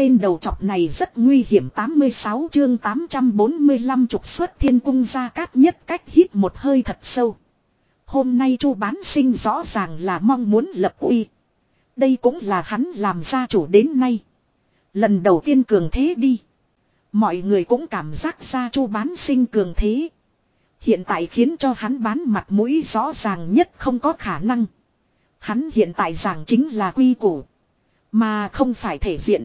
tên đầu chọc này rất nguy hiểm 86 chương 845 trục xuất thiên cung ra cát nhất cách hít một hơi thật sâu. Hôm nay chu bán sinh rõ ràng là mong muốn lập uy. Đây cũng là hắn làm gia chủ đến nay. Lần đầu tiên cường thế đi. Mọi người cũng cảm giác ra chu bán sinh cường thế. Hiện tại khiến cho hắn bán mặt mũi rõ ràng nhất không có khả năng. Hắn hiện tại giảng chính là quy củ. Mà không phải thể diện.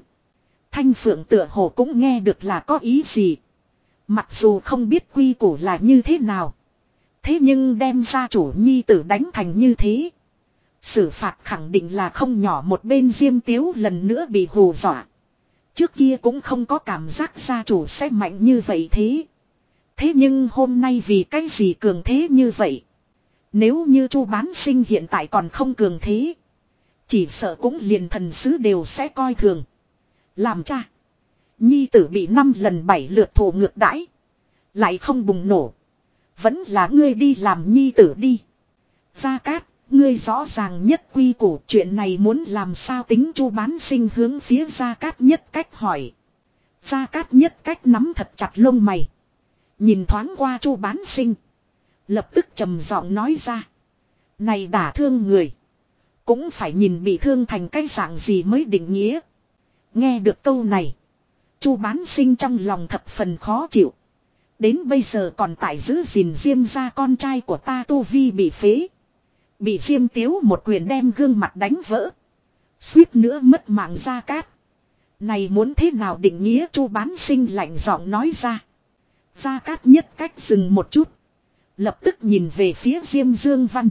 Thanh phượng tựa hồ cũng nghe được là có ý gì. Mặc dù không biết quy củ là như thế nào. Thế nhưng đem ra chủ nhi tử đánh thành như thế. Xử phạt khẳng định là không nhỏ một bên diêm tiếu lần nữa bị hù dọa. Trước kia cũng không có cảm giác gia chủ sẽ mạnh như vậy thế. Thế nhưng hôm nay vì cái gì cường thế như vậy? Nếu như chu bán sinh hiện tại còn không cường thế. Chỉ sợ cũng liền thần sứ đều sẽ coi thường. Làm cha. Nhi tử bị năm lần bảy lượt thù ngược đãi. Lại không bùng nổ. Vẫn là ngươi đi làm nhi tử đi. Gia Cát, ngươi rõ ràng nhất quy củ chuyện này muốn làm sao tính chu bán sinh hướng phía Gia Cát nhất cách hỏi. Gia Cát nhất cách nắm thật chặt lông mày. Nhìn thoáng qua chu bán sinh. Lập tức trầm giọng nói ra. Này đả thương người. Cũng phải nhìn bị thương thành cái dạng gì mới định nghĩa. Nghe được câu này. Chu bán sinh trong lòng thập phần khó chịu. Đến bây giờ còn tại giữ gìn diêm ra con trai của ta tu vi bị phế. Bị diêm tiếu một quyền đem gương mặt đánh vỡ. Suýt nữa mất mạng ra cát. Này muốn thế nào định nghĩa chu bán sinh lạnh giọng nói ra. Gia Cát nhất cách dừng một chút. Lập tức nhìn về phía Diêm Dương Văn.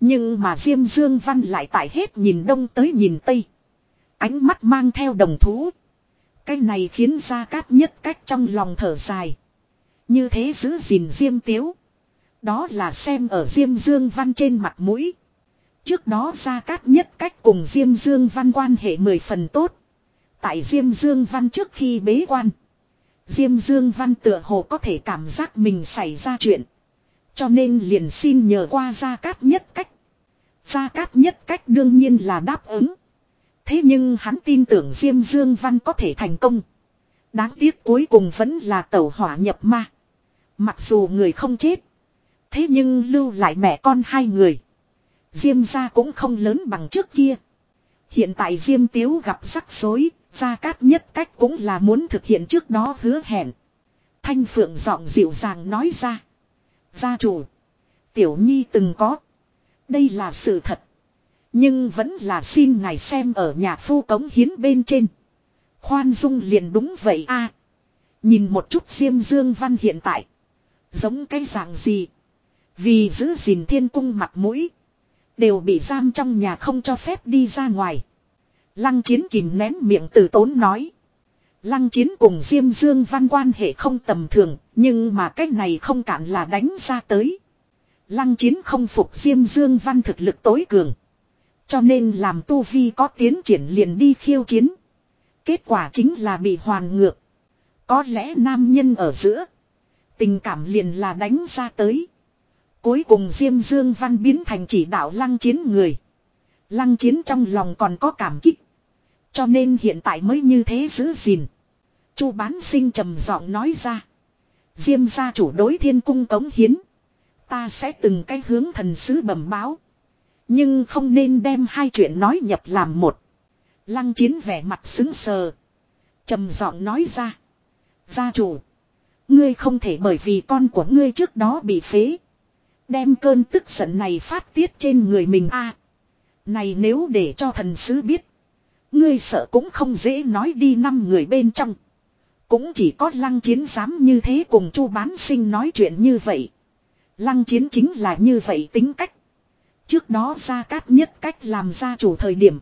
Nhưng mà Diêm Dương Văn lại tại hết nhìn đông tới nhìn tây. Ánh mắt mang theo đồng thú. Cái này khiến Gia Cát nhất cách trong lòng thở dài. Như thế giữ gìn Diêm Tiếu. Đó là xem ở Diêm Dương Văn trên mặt mũi. Trước đó Gia Cát nhất cách cùng Diêm Dương Văn quan hệ mười phần tốt. Tại Diêm Dương Văn trước khi bế quan. Diêm Dương Văn tựa hồ có thể cảm giác mình xảy ra chuyện. Cho nên liền xin nhờ qua Gia Cát nhất cách. Gia Cát nhất cách đương nhiên là đáp ứng. Thế nhưng hắn tin tưởng Diêm Dương Văn có thể thành công. Đáng tiếc cuối cùng vẫn là tẩu hỏa nhập ma. Mặc dù người không chết. Thế nhưng lưu lại mẹ con hai người. Diêm gia cũng không lớn bằng trước kia. Hiện tại Diêm Tiếu gặp rắc rối, Gia Cát nhất cách cũng là muốn thực hiện trước đó hứa hẹn. Thanh Phượng giọng dịu dàng nói ra. Gia chủ. Tiểu Nhi từng có. Đây là sự thật. Nhưng vẫn là xin ngài xem ở nhà phu cống hiến bên trên. Khoan dung liền đúng vậy a. nhìn một chút Diêm Dương Văn hiện tại. Giống cái dạng gì. Vì giữ gìn thiên cung mặt mũi. Đều bị giam trong nhà không cho phép đi ra ngoài. Lăng chiến kìm nén miệng từ tốn nói. Lăng chiến cùng Diêm Dương Văn quan hệ không tầm thường, nhưng mà cách này không cản là đánh ra tới. Lăng chiến không phục Diêm Dương Văn thực lực tối cường. Cho nên làm Tu Vi có tiến triển liền đi khiêu chiến. Kết quả chính là bị hoàn ngược. Có lẽ nam nhân ở giữa. Tình cảm liền là đánh ra tới. Cuối cùng Diêm Dương Văn biến thành chỉ đạo lăng chiến người. Lăng chiến trong lòng còn có cảm kích. Cho nên hiện tại mới như thế giữ gìn. Chu bán sinh trầm giọng nói ra. Diêm gia chủ đối thiên cung cống hiến. Ta sẽ từng cái hướng thần sứ bẩm báo. Nhưng không nên đem hai chuyện nói nhập làm một. Lăng chiến vẻ mặt xứng sờ. trầm giọng nói ra. Gia chủ. Ngươi không thể bởi vì con của ngươi trước đó bị phế. Đem cơn tức giận này phát tiết trên người mình a Này nếu để cho thần sứ biết. Ngươi sợ cũng không dễ nói đi năm người bên trong. Cũng chỉ có lăng chiến dám như thế cùng chu bán sinh nói chuyện như vậy. Lăng chiến chính là như vậy tính cách. Trước đó ra cát nhất cách làm gia chủ thời điểm.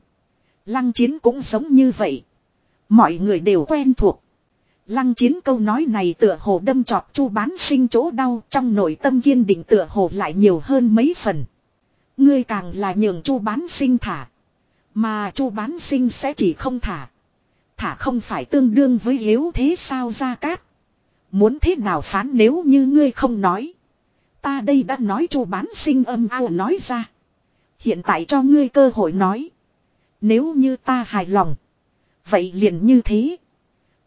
Lăng chiến cũng giống như vậy. Mọi người đều quen thuộc. Lăng chiến câu nói này tựa hồ đâm trọt chu bán sinh chỗ đau, trong nội tâm kiên định tựa hồ lại nhiều hơn mấy phần. Ngươi càng là nhường chu bán sinh thả. Mà chu bán sinh sẽ chỉ không thả. Thả không phải tương đương với yếu thế sao ra cát. Muốn thế nào phán nếu như ngươi không nói. Ta đây đã nói chu bán sinh âm ao nói ra. Hiện tại cho ngươi cơ hội nói. Nếu như ta hài lòng. Vậy liền như thế.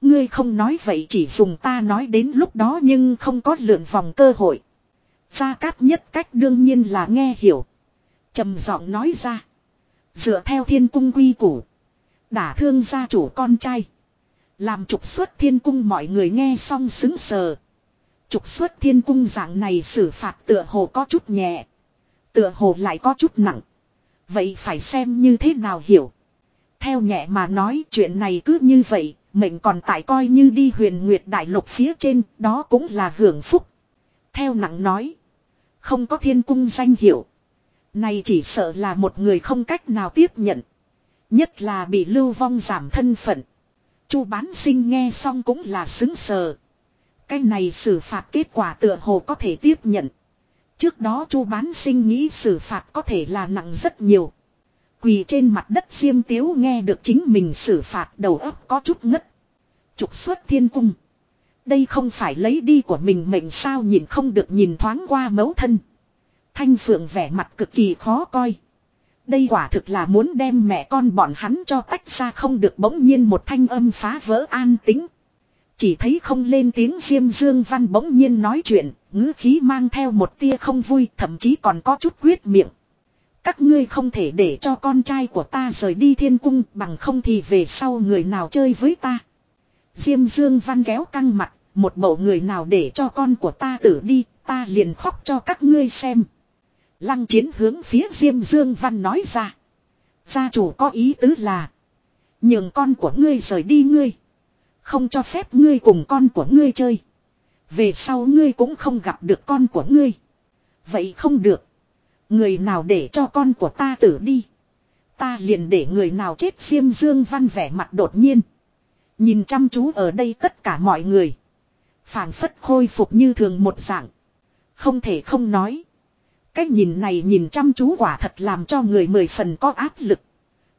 Ngươi không nói vậy chỉ dùng ta nói đến lúc đó nhưng không có lượn vòng cơ hội. Gia Cát nhất cách đương nhiên là nghe hiểu. trầm giọng nói ra. Dựa theo thiên cung quy củ. Đả thương gia chủ con trai. Làm trục xuất thiên cung mọi người nghe xong xứng sờ. Trục xuất thiên cung dạng này xử phạt tựa hồ có chút nhẹ. Tựa hồ lại có chút nặng. Vậy phải xem như thế nào hiểu. Theo nhẹ mà nói chuyện này cứ như vậy, mình còn tại coi như đi huyền nguyệt đại lục phía trên, đó cũng là hưởng phúc. Theo nặng nói, không có thiên cung danh hiệu. Này chỉ sợ là một người không cách nào tiếp nhận. Nhất là bị lưu vong giảm thân phận. Chu bán sinh nghe xong cũng là xứng sờ. Cái này xử phạt kết quả tựa hồ có thể tiếp nhận. Trước đó chu bán sinh nghĩ xử phạt có thể là nặng rất nhiều. Quỳ trên mặt đất xiêm tiếu nghe được chính mình xử phạt đầu óc có chút ngất. Trục xuất thiên cung. Đây không phải lấy đi của mình mệnh sao nhìn không được nhìn thoáng qua mấu thân. Thanh phượng vẻ mặt cực kỳ khó coi. Đây quả thực là muốn đem mẹ con bọn hắn cho tách ra không được bỗng nhiên một thanh âm phá vỡ an tính. Chỉ thấy không lên tiếng Diêm Dương Văn bỗng nhiên nói chuyện, ngữ khí mang theo một tia không vui, thậm chí còn có chút quyết miệng. Các ngươi không thể để cho con trai của ta rời đi thiên cung bằng không thì về sau người nào chơi với ta. Diêm Dương Văn kéo căng mặt, một bộ người nào để cho con của ta tử đi, ta liền khóc cho các ngươi xem. Lăng chiến hướng phía Diêm Dương Văn nói ra. Gia chủ có ý tứ là. Nhường con của ngươi rời đi ngươi. Không cho phép ngươi cùng con của ngươi chơi. Về sau ngươi cũng không gặp được con của ngươi. Vậy không được. Người nào để cho con của ta tử đi. Ta liền để người nào chết xiêm Dương Văn vẻ mặt đột nhiên. Nhìn chăm chú ở đây tất cả mọi người. phảng phất khôi phục như thường một dạng. Không thể không nói. Cái nhìn này nhìn chăm chú quả thật làm cho người mười phần có áp lực.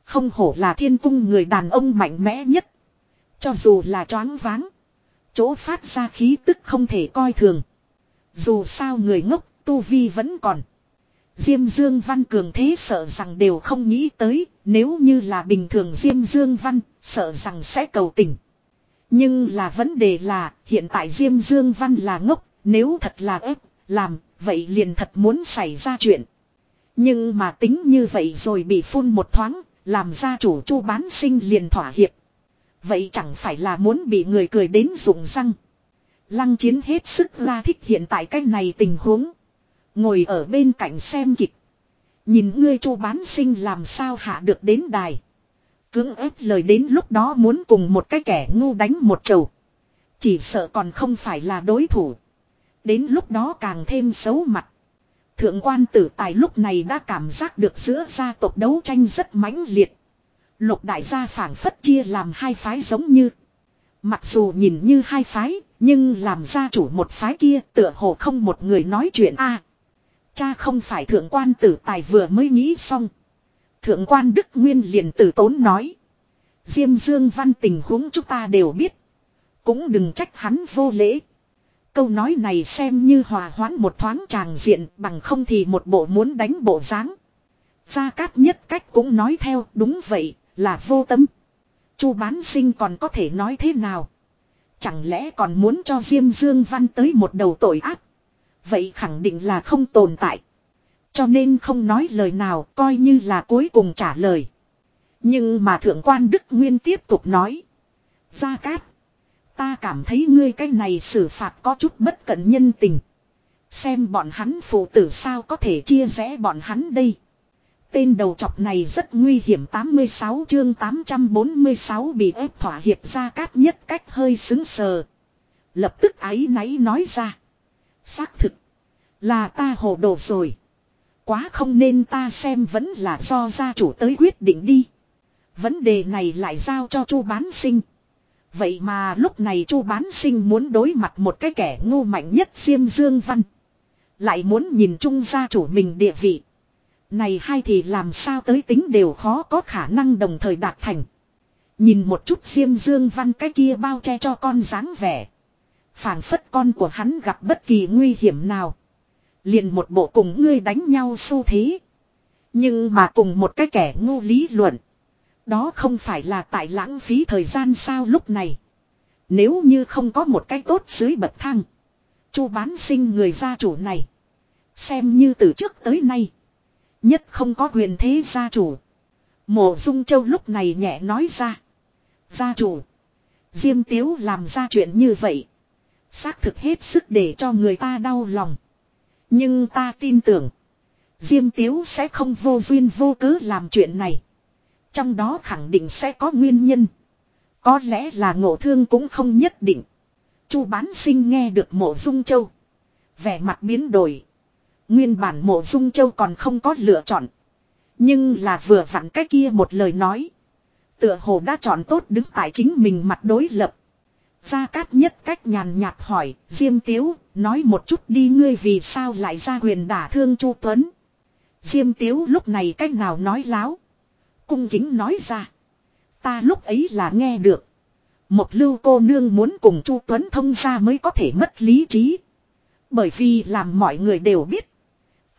Không hổ là thiên cung người đàn ông mạnh mẽ nhất. Cho dù là choáng váng. Chỗ phát ra khí tức không thể coi thường. Dù sao người ngốc, tu vi vẫn còn. Diêm Dương Văn cường thế sợ rằng đều không nghĩ tới, nếu như là bình thường Diêm Dương Văn, sợ rằng sẽ cầu tình. Nhưng là vấn đề là, hiện tại Diêm Dương Văn là ngốc, nếu thật là ép, làm, vậy liền thật muốn xảy ra chuyện. Nhưng mà tính như vậy rồi bị phun một thoáng, làm gia chủ chu bán sinh liền thỏa hiệp. Vậy chẳng phải là muốn bị người cười đến rụng răng. Lăng chiến hết sức ra thích hiện tại cái này tình huống. Ngồi ở bên cạnh xem kịch. Nhìn ngươi chu bán sinh làm sao hạ được đến đài. Cưỡng ép lời đến lúc đó muốn cùng một cái kẻ ngu đánh một chầu. Chỉ sợ còn không phải là đối thủ. Đến lúc đó càng thêm xấu mặt. Thượng quan tử tài lúc này đã cảm giác được giữa gia tộc đấu tranh rất mãnh liệt. Lục đại gia phảng phất chia làm hai phái giống như. Mặc dù nhìn như hai phái, nhưng làm gia chủ một phái kia tựa hồ không một người nói chuyện a. cha không phải thượng quan tử tài vừa mới nghĩ xong. Thượng quan Đức Nguyên liền tử tốn nói. Diêm Dương văn tình huống chúng ta đều biết. Cũng đừng trách hắn vô lễ. Câu nói này xem như hòa hoãn một thoáng tràng diện bằng không thì một bộ muốn đánh bộ dáng. Gia Cát nhất cách cũng nói theo đúng vậy là vô tâm. Chu bán sinh còn có thể nói thế nào. Chẳng lẽ còn muốn cho Diêm Dương Văn tới một đầu tội ác. Vậy khẳng định là không tồn tại. Cho nên không nói lời nào, coi như là cuối cùng trả lời. Nhưng mà thượng quan Đức Nguyên tiếp tục nói. Gia Cát. Ta cảm thấy ngươi cái này xử phạt có chút bất cẩn nhân tình. Xem bọn hắn phụ tử sao có thể chia rẽ bọn hắn đây. Tên đầu chọc này rất nguy hiểm 86 chương 846 bị ép thỏa hiệp ra cát nhất cách hơi xứng sờ. Lập tức ái náy nói ra. Xác thực. Là ta hồ đồ rồi. Quá không nên ta xem vẫn là do gia chủ tới quyết định đi. Vấn đề này lại giao cho chu bán sinh. Vậy mà lúc này chu bán sinh muốn đối mặt một cái kẻ ngu mạnh nhất Diêm Dương Văn. Lại muốn nhìn chung gia chủ mình địa vị. Này hai thì làm sao tới tính đều khó có khả năng đồng thời đạt thành. Nhìn một chút Diêm Dương Văn cái kia bao che cho con dáng vẻ. phảng phất con của hắn gặp bất kỳ nguy hiểm nào. Liền một bộ cùng ngươi đánh nhau xu thế. Nhưng mà cùng một cái kẻ ngu lý luận. Đó không phải là tại lãng phí thời gian sao lúc này. Nếu như không có một cái tốt dưới bậc thang. Chu bán sinh người gia chủ này. Xem như từ trước tới nay. Nhất không có quyền thế gia chủ. Mộ Dung Châu lúc này nhẹ nói ra. Gia chủ. Diêm Tiếu làm ra chuyện như vậy. Xác thực hết sức để cho người ta đau lòng. Nhưng ta tin tưởng. Diêm Tiếu sẽ không vô duyên vô cớ làm chuyện này. Trong đó khẳng định sẽ có nguyên nhân. Có lẽ là ngộ thương cũng không nhất định. Chu bán sinh nghe được mộ dung châu. Vẻ mặt biến đổi. Nguyên bản mộ dung châu còn không có lựa chọn. Nhưng là vừa vặn cái kia một lời nói. Tựa hồ đã chọn tốt đứng tại chính mình mặt đối lập. Gia Cát nhất cách nhàn nhạt hỏi, Diêm Tiếu, nói một chút đi ngươi vì sao lại ra quyền đả thương Chu Tuấn. Diêm Tiếu lúc này cách nào nói láo. Cung kính nói ra. Ta lúc ấy là nghe được. Một lưu cô nương muốn cùng Chu Tuấn thông ra mới có thể mất lý trí. Bởi vì làm mọi người đều biết.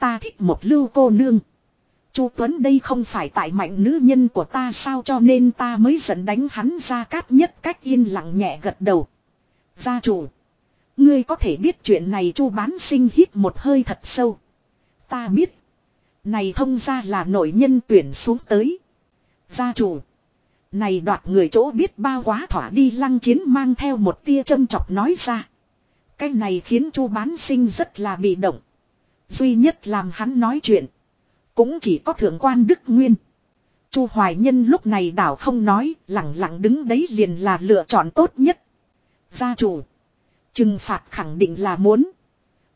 Ta thích một lưu cô nương. Chu Tuấn đây không phải tại mạnh nữ nhân của ta sao cho nên ta mới dẫn đánh hắn ra cát nhất cách yên lặng nhẹ gật đầu. Gia chủ. Ngươi có thể biết chuyện này chu bán sinh hít một hơi thật sâu. Ta biết. Này thông ra là nội nhân tuyển xuống tới. Gia chủ. Này đoạt người chỗ biết bao quá thỏa đi lăng chiến mang theo một tia châm chọc nói ra. Cái này khiến chu bán sinh rất là bị động. Duy nhất làm hắn nói chuyện. Cũng chỉ có thượng quan Đức Nguyên. Chu Hoài Nhân lúc này đảo không nói, lặng lặng đứng đấy liền là lựa chọn tốt nhất. Gia chủ. Trừng phạt khẳng định là muốn.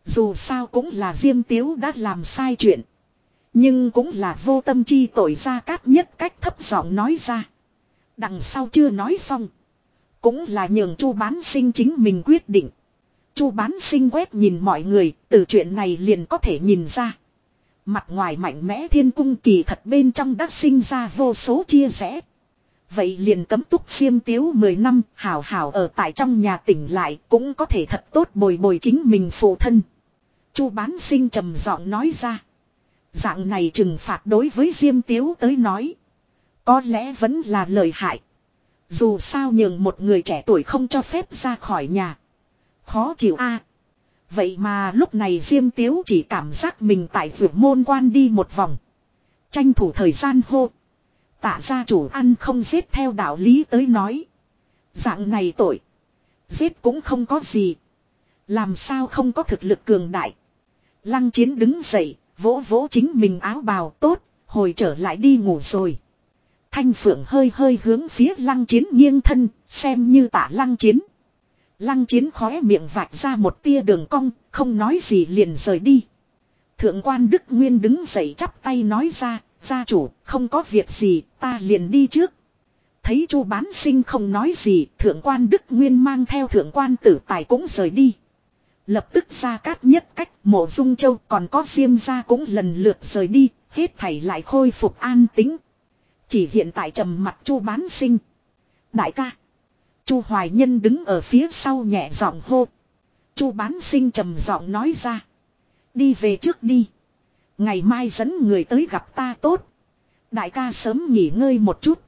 Dù sao cũng là Diêm Tiếu đã làm sai chuyện. Nhưng cũng là vô tâm chi tội ra cát nhất cách thấp giọng nói ra. Đằng sau chưa nói xong. Cũng là nhường chu bán sinh chính mình quyết định chu bán sinh quét nhìn mọi người, từ chuyện này liền có thể nhìn ra. Mặt ngoài mạnh mẽ thiên cung kỳ thật bên trong đã sinh ra vô số chia rẽ. Vậy liền cấm túc xiêm tiếu 10 năm, hảo hảo ở tại trong nhà tỉnh lại cũng có thể thật tốt bồi bồi chính mình phụ thân. Chu bán sinh trầm giọng nói ra. Dạng này trừng phạt đối với Diêm Tiếu tới nói. Có lẽ vẫn là lời hại. Dù sao nhường một người trẻ tuổi không cho phép ra khỏi nhà. Khó chịu a Vậy mà lúc này Diêm Tiếu chỉ cảm giác mình tại vượt môn quan đi một vòng. Tranh thủ thời gian hô. Tạ gia chủ ăn không giết theo đạo lý tới nói. Dạng này tội. Giết cũng không có gì. Làm sao không có thực lực cường đại. Lăng chiến đứng dậy, vỗ vỗ chính mình áo bào tốt, hồi trở lại đi ngủ rồi. Thanh phượng hơi hơi hướng phía lăng chiến nghiêng thân, xem như tạ lăng chiến. Lăng chiến khóe miệng vạch ra một tia đường cong, không nói gì liền rời đi. Thượng quan Đức Nguyên đứng dậy chắp tay nói ra, gia chủ, không có việc gì, ta liền đi trước. Thấy chu bán sinh không nói gì, thượng quan Đức Nguyên mang theo thượng quan tử tài cũng rời đi. Lập tức ra cát nhất cách mộ dung châu còn có diêm ra cũng lần lượt rời đi, hết thảy lại khôi phục an tính. Chỉ hiện tại trầm mặt chu bán sinh. Đại ca. Chu Hoài Nhân đứng ở phía sau nhẹ giọng hô. Chu bán sinh trầm giọng nói ra. Đi về trước đi. Ngày mai dẫn người tới gặp ta tốt. Đại ca sớm nghỉ ngơi một chút.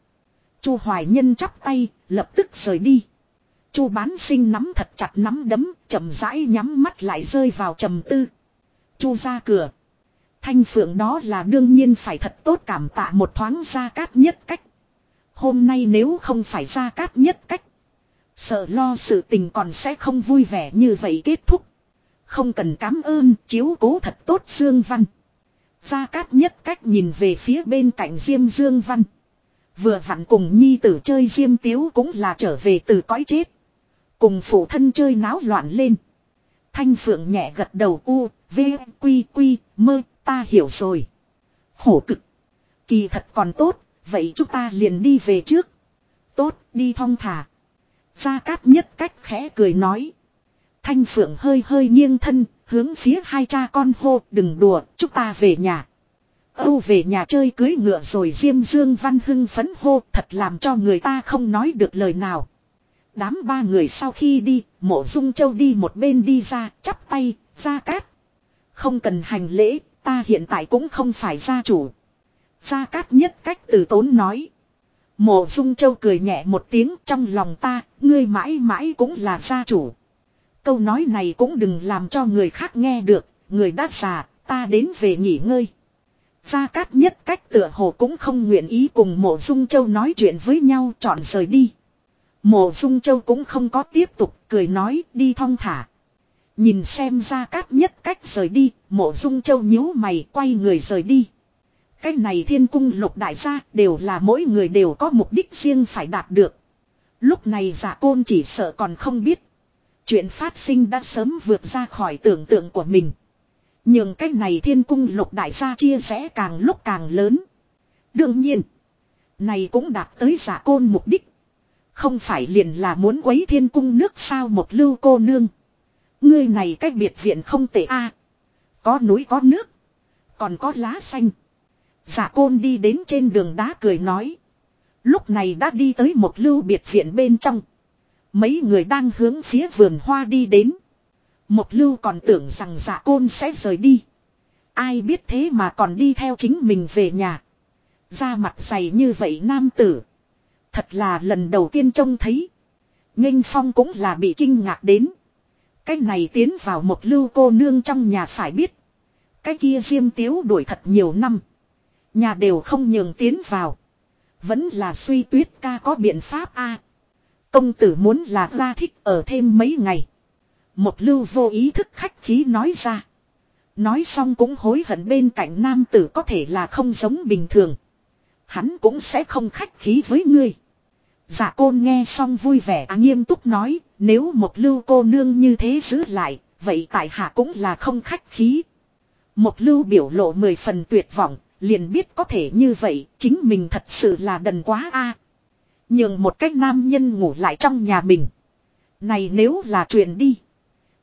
Chu Hoài Nhân chắp tay, lập tức rời đi. Chu bán sinh nắm thật chặt nắm đấm, chậm rãi nhắm mắt lại rơi vào trầm tư. Chu ra cửa. Thanh phượng đó là đương nhiên phải thật tốt cảm tạ một thoáng ra cát nhất cách. Hôm nay nếu không phải ra cát nhất cách. Sợ lo sự tình còn sẽ không vui vẻ như vậy kết thúc. Không cần cảm ơn chiếu cố thật tốt Dương Văn. Gia Cát nhất cách nhìn về phía bên cạnh Diêm Dương Văn. Vừa vặn cùng nhi tử chơi Diêm Tiếu cũng là trở về từ cõi chết. Cùng phụ thân chơi náo loạn lên. Thanh Phượng nhẹ gật đầu u, v, quy quy, mơ, ta hiểu rồi. Khổ cực. Kỳ thật còn tốt, vậy chúng ta liền đi về trước. Tốt, đi thong thả. Gia Cát nhất cách khẽ cười nói. Thanh Phượng hơi hơi nghiêng thân, hướng phía hai cha con hô, đừng đùa, chúng ta về nhà. Âu về nhà chơi cưới ngựa rồi Diêm Dương Văn hưng phấn hô, thật làm cho người ta không nói được lời nào. Đám ba người sau khi đi, mộ dung châu đi một bên đi ra, chắp tay, Gia Cát. Không cần hành lễ, ta hiện tại cũng không phải gia chủ. Gia Cát nhất cách từ tốn nói. Mộ Dung Châu cười nhẹ một tiếng trong lòng ta, ngươi mãi mãi cũng là gia chủ. Câu nói này cũng đừng làm cho người khác nghe được, người đã già, ta đến về nghỉ ngơi. Gia Cát nhất cách tựa hồ cũng không nguyện ý cùng Mộ Dung Châu nói chuyện với nhau chọn rời đi. Mộ Dung Châu cũng không có tiếp tục cười nói đi thong thả. Nhìn xem Gia Cát nhất cách rời đi, Mộ Dung Châu nhíu mày quay người rời đi. Cái này thiên cung lục đại gia đều là mỗi người đều có mục đích riêng phải đạt được. Lúc này giả côn chỉ sợ còn không biết. Chuyện phát sinh đã sớm vượt ra khỏi tưởng tượng của mình. Nhưng cái này thiên cung lục đại gia chia rẽ càng lúc càng lớn. Đương nhiên. Này cũng đạt tới giả côn mục đích. Không phải liền là muốn quấy thiên cung nước sao một lưu cô nương. Ngươi này cách biệt viện không tệ a Có núi có nước. Còn có lá xanh. Giả côn đi đến trên đường đá cười nói. Lúc này đã đi tới một lưu biệt viện bên trong. Mấy người đang hướng phía vườn hoa đi đến. Một lưu còn tưởng rằng giả côn sẽ rời đi. Ai biết thế mà còn đi theo chính mình về nhà. Da mặt dày như vậy nam tử. Thật là lần đầu tiên trông thấy. Nghênh phong cũng là bị kinh ngạc đến. Cái này tiến vào một lưu cô nương trong nhà phải biết. Cái kia diêm tiếu đuổi thật nhiều năm. Nhà đều không nhường tiến vào. Vẫn là suy tuyết ca có biện pháp a Công tử muốn là ra thích ở thêm mấy ngày. Một lưu vô ý thức khách khí nói ra. Nói xong cũng hối hận bên cạnh nam tử có thể là không giống bình thường. Hắn cũng sẽ không khách khí với ngươi. Dạ côn nghe xong vui vẻ à, nghiêm túc nói, nếu một lưu cô nương như thế giữ lại, vậy tại hạ cũng là không khách khí. Một lưu biểu lộ mười phần tuyệt vọng, liền biết có thể như vậy, chính mình thật sự là đần quá a. nhường một cách nam nhân ngủ lại trong nhà mình. Này nếu là truyền đi.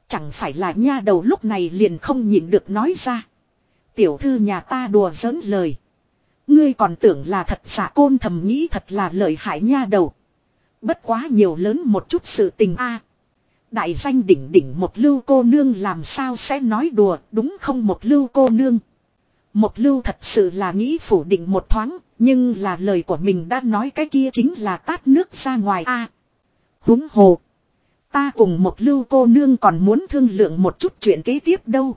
Chẳng phải là nha đầu lúc này liền không nhịn được nói ra. Tiểu thư nhà ta đùa giỡn lời. Ngươi còn tưởng là thật giả côn thầm nghĩ thật là lợi hại nha đầu. Bất quá nhiều lớn một chút sự tình a. Đại danh đỉnh đỉnh một lưu cô nương làm sao sẽ nói đùa đúng không một lưu cô nương. Một lưu thật sự là nghĩ phủ định một thoáng, nhưng là lời của mình đã nói cái kia chính là tát nước ra ngoài a. À, húng hồ. Ta cùng một lưu cô nương còn muốn thương lượng một chút chuyện kế tiếp đâu.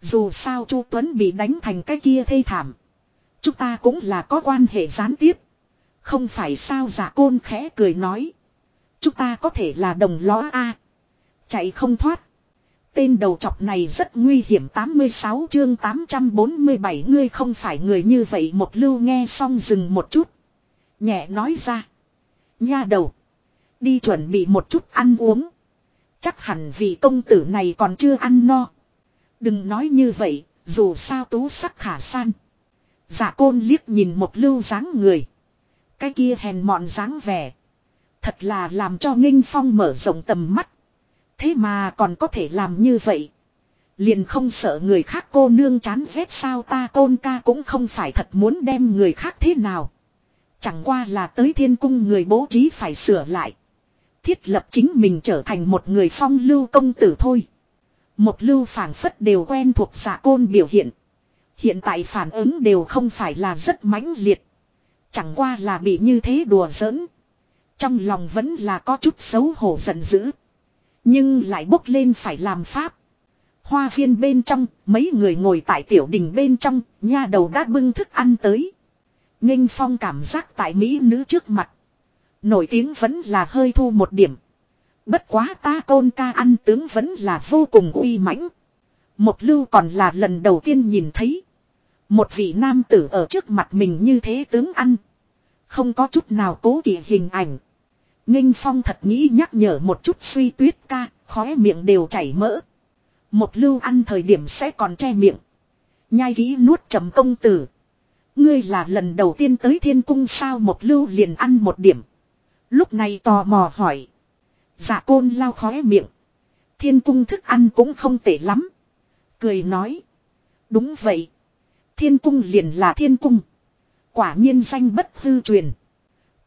Dù sao Chu Tuấn bị đánh thành cái kia thê thảm. Chúng ta cũng là có quan hệ gián tiếp. Không phải sao giả côn khẽ cười nói. Chúng ta có thể là đồng lõa A. Chạy không thoát. Tên đầu chọc này rất nguy hiểm 86 chương 847 ngươi không phải người như vậy một lưu nghe xong dừng một chút. Nhẹ nói ra. Nha đầu. Đi chuẩn bị một chút ăn uống. Chắc hẳn vì công tử này còn chưa ăn no. Đừng nói như vậy, dù sao tú sắc khả san. Giả côn liếc nhìn một lưu dáng người. Cái kia hèn mọn dáng vẻ. Thật là làm cho nghinh phong mở rộng tầm mắt. Thế mà còn có thể làm như vậy. Liền không sợ người khác cô nương chán ghét sao ta tôn ca cũng không phải thật muốn đem người khác thế nào. Chẳng qua là tới thiên cung người bố trí phải sửa lại. Thiết lập chính mình trở thành một người phong lưu công tử thôi. Một lưu phản phất đều quen thuộc giả côn biểu hiện. Hiện tại phản ứng đều không phải là rất mãnh liệt. Chẳng qua là bị như thế đùa giỡn. Trong lòng vẫn là có chút xấu hổ giận dữ. Nhưng lại bốc lên phải làm pháp. Hoa viên bên trong, mấy người ngồi tại tiểu đình bên trong, nha đầu đã bưng thức ăn tới. Nghênh phong cảm giác tại Mỹ nữ trước mặt. Nổi tiếng vẫn là hơi thu một điểm. Bất quá ta tôn ca ăn tướng vẫn là vô cùng uy mãnh. Một lưu còn là lần đầu tiên nhìn thấy. Một vị nam tử ở trước mặt mình như thế tướng ăn. Không có chút nào cố kỵ hình ảnh. Ninh phong thật nghĩ nhắc nhở một chút suy tuyết ca, khóe miệng đều chảy mỡ. Một lưu ăn thời điểm sẽ còn che miệng. Nhai kỹ nuốt trầm công tử. Ngươi là lần đầu tiên tới thiên cung sao một lưu liền ăn một điểm. Lúc này tò mò hỏi. Dạ côn lau khóe miệng. Thiên cung thức ăn cũng không tệ lắm. Cười nói. Đúng vậy. Thiên cung liền là thiên cung. Quả nhiên danh bất hư truyền.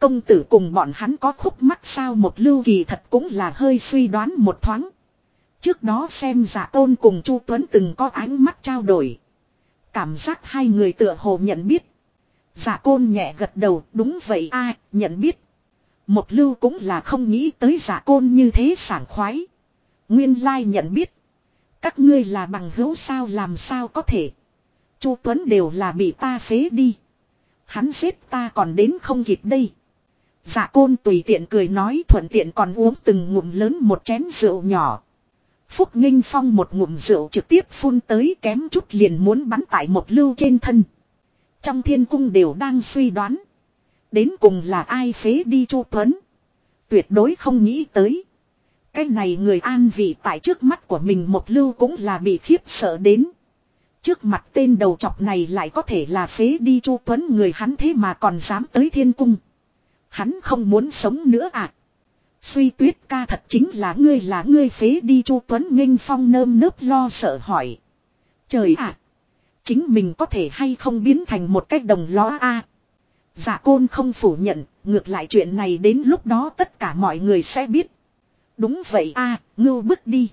Công tử cùng bọn hắn có khúc mắc sao một lưu kỳ thật cũng là hơi suy đoán một thoáng. Trước đó xem giả tôn cùng Chu Tuấn từng có ánh mắt trao đổi. Cảm giác hai người tựa hồ nhận biết. giả côn nhẹ gật đầu, đúng vậy a, nhận biết. Một lưu cũng là không nghĩ tới giả côn như thế sảng khoái. Nguyên lai nhận biết. Các ngươi là bằng hữu sao làm sao có thể. Chu Tuấn đều là bị ta phế đi. Hắn giết ta còn đến không kịp đây. Dạ côn tùy tiện cười nói thuận tiện còn uống từng ngụm lớn một chén rượu nhỏ. Phúc Nghinh Phong một ngụm rượu trực tiếp phun tới kém chút liền muốn bắn tại một lưu trên thân. Trong thiên cung đều đang suy đoán. Đến cùng là ai phế đi Chu Tuấn. Tuyệt đối không nghĩ tới. Cái này người an vị tại trước mắt của mình một lưu cũng là bị khiếp sợ đến. Trước mặt tên đầu chọc này lại có thể là phế đi Chu Tuấn người hắn thế mà còn dám tới thiên cung. Hắn không muốn sống nữa à. Suy tuyết ca thật chính là ngươi là ngươi phế đi Chu Tuấn nghênh phong nơm nớp lo sợ hỏi. Trời ạ! chính mình có thể hay không biến thành một cách đồng ló a Dạ côn không phủ nhận, ngược lại chuyện này đến lúc đó tất cả mọi người sẽ biết. Đúng vậy a ngưu bức đi.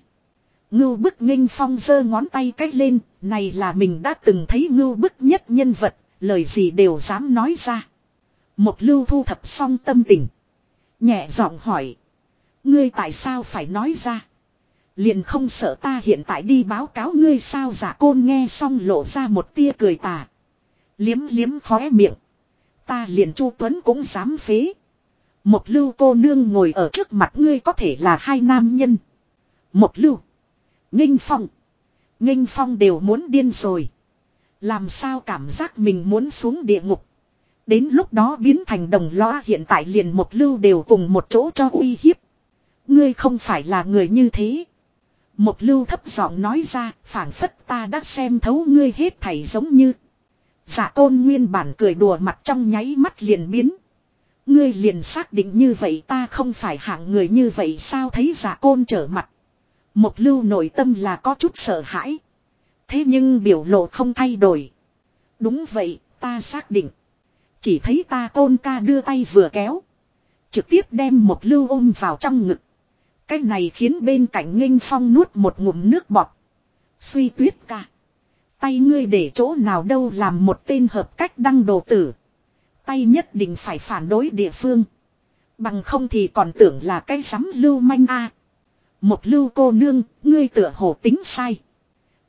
Ngưu bức nghênh phong giơ ngón tay cách lên, này là mình đã từng thấy ngưu bức nhất nhân vật, lời gì đều dám nói ra. Một lưu thu thập xong tâm tình. Nhẹ giọng hỏi. Ngươi tại sao phải nói ra? Liền không sợ ta hiện tại đi báo cáo ngươi sao giả côn nghe xong lộ ra một tia cười tà. Liếm liếm khóe miệng. Ta liền chu tuấn cũng dám phế. Một lưu cô nương ngồi ở trước mặt ngươi có thể là hai nam nhân. Một lưu. Nghinh phong. Nghinh phong đều muốn điên rồi. Làm sao cảm giác mình muốn xuống địa ngục. Đến lúc đó biến thành đồng lõa hiện tại liền một lưu đều cùng một chỗ cho uy hiếp. Ngươi không phải là người như thế. Một lưu thấp giọng nói ra, phản phất ta đã xem thấu ngươi hết thảy giống như. Giả tôn nguyên bản cười đùa mặt trong nháy mắt liền biến. Ngươi liền xác định như vậy ta không phải hạng người như vậy sao thấy giả côn trở mặt. Một lưu nội tâm là có chút sợ hãi. Thế nhưng biểu lộ không thay đổi. Đúng vậy, ta xác định. Chỉ thấy ta côn ca đưa tay vừa kéo. Trực tiếp đem một lưu ôm vào trong ngực. Cái này khiến bên cạnh nghênh phong nuốt một ngụm nước bọt. Suy tuyết ca. Tay ngươi để chỗ nào đâu làm một tên hợp cách đăng đồ tử. Tay nhất định phải phản đối địa phương. Bằng không thì còn tưởng là cái sắm lưu manh a. Một lưu cô nương, ngươi tựa hồ tính sai.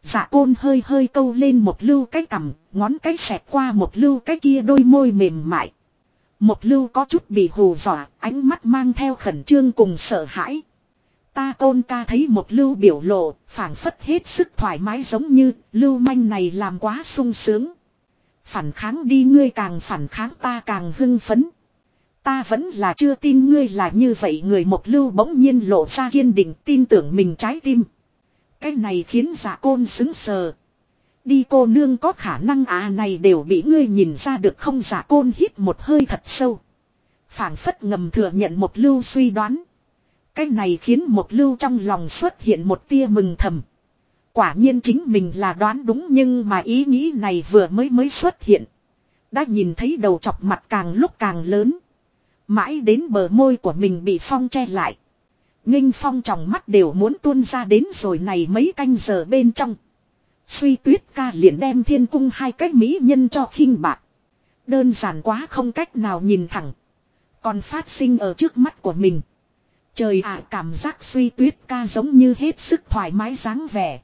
Dạ côn hơi hơi câu lên một lưu cái cằm, ngón cái xẹt qua một lưu cái kia đôi môi mềm mại. Một lưu có chút bị hù dọa, ánh mắt mang theo khẩn trương cùng sợ hãi. Ta côn ca thấy một lưu biểu lộ, phảng phất hết sức thoải mái giống như, lưu manh này làm quá sung sướng. Phản kháng đi ngươi càng phản kháng ta càng hưng phấn. Ta vẫn là chưa tin ngươi là như vậy người một lưu bỗng nhiên lộ ra kiên định tin tưởng mình trái tim. Cái này khiến giả côn xứng sờ. Đi cô nương có khả năng à này đều bị ngươi nhìn ra được không giả côn hít một hơi thật sâu. phảng phất ngầm thừa nhận một lưu suy đoán. Cái này khiến một lưu trong lòng xuất hiện một tia mừng thầm. Quả nhiên chính mình là đoán đúng nhưng mà ý nghĩ này vừa mới mới xuất hiện. Đã nhìn thấy đầu chọc mặt càng lúc càng lớn. Mãi đến bờ môi của mình bị phong che lại. Nghinh phong trong mắt đều muốn tuôn ra đến rồi này mấy canh giờ bên trong. Suy tuyết ca liền đem thiên cung hai cách mỹ nhân cho khinh bạc. Đơn giản quá không cách nào nhìn thẳng. Còn phát sinh ở trước mắt của mình. Trời ạ cảm giác suy tuyết ca giống như hết sức thoải mái dáng vẻ.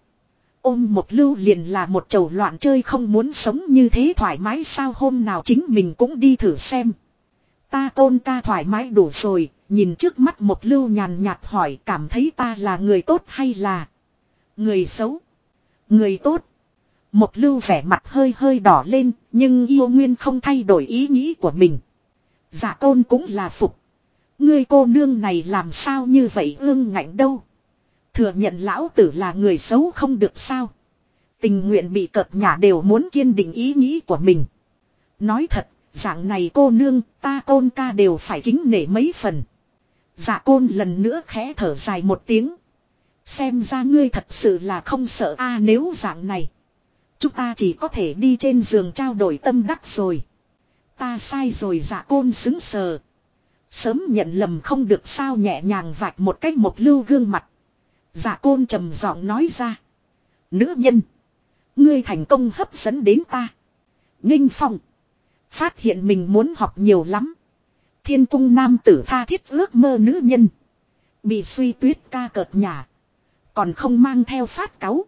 Ôm một lưu liền là một chầu loạn chơi không muốn sống như thế thoải mái sao hôm nào chính mình cũng đi thử xem. Ta tôn ca thoải mái đủ rồi, nhìn trước mắt một lưu nhàn nhạt hỏi cảm thấy ta là người tốt hay là người xấu. Người tốt. Một lưu vẻ mặt hơi hơi đỏ lên, nhưng yêu nguyên không thay đổi ý nghĩ của mình. Dạ tôn cũng là phục. Ngươi cô nương này làm sao như vậy ương ngạnh đâu. Thừa nhận lão tử là người xấu không được sao. Tình nguyện bị cợt nhả đều muốn kiên định ý nghĩ của mình. Nói thật, dạng này cô nương, ta côn ca đều phải kính nể mấy phần. Dạ côn lần nữa khẽ thở dài một tiếng. Xem ra ngươi thật sự là không sợ a nếu dạng này. Chúng ta chỉ có thể đi trên giường trao đổi tâm đắc rồi. Ta sai rồi dạ côn xứng sờ. Sớm nhận lầm không được sao nhẹ nhàng vạch một cách một lưu gương mặt. Dạ côn trầm giọng nói ra. Nữ nhân. Ngươi thành công hấp dẫn đến ta. Nghinh phong. Phát hiện mình muốn học nhiều lắm. Thiên cung nam tử tha thiết ước mơ nữ nhân. Bị suy tuyết ca cợt nhả Còn không mang theo phát cáu.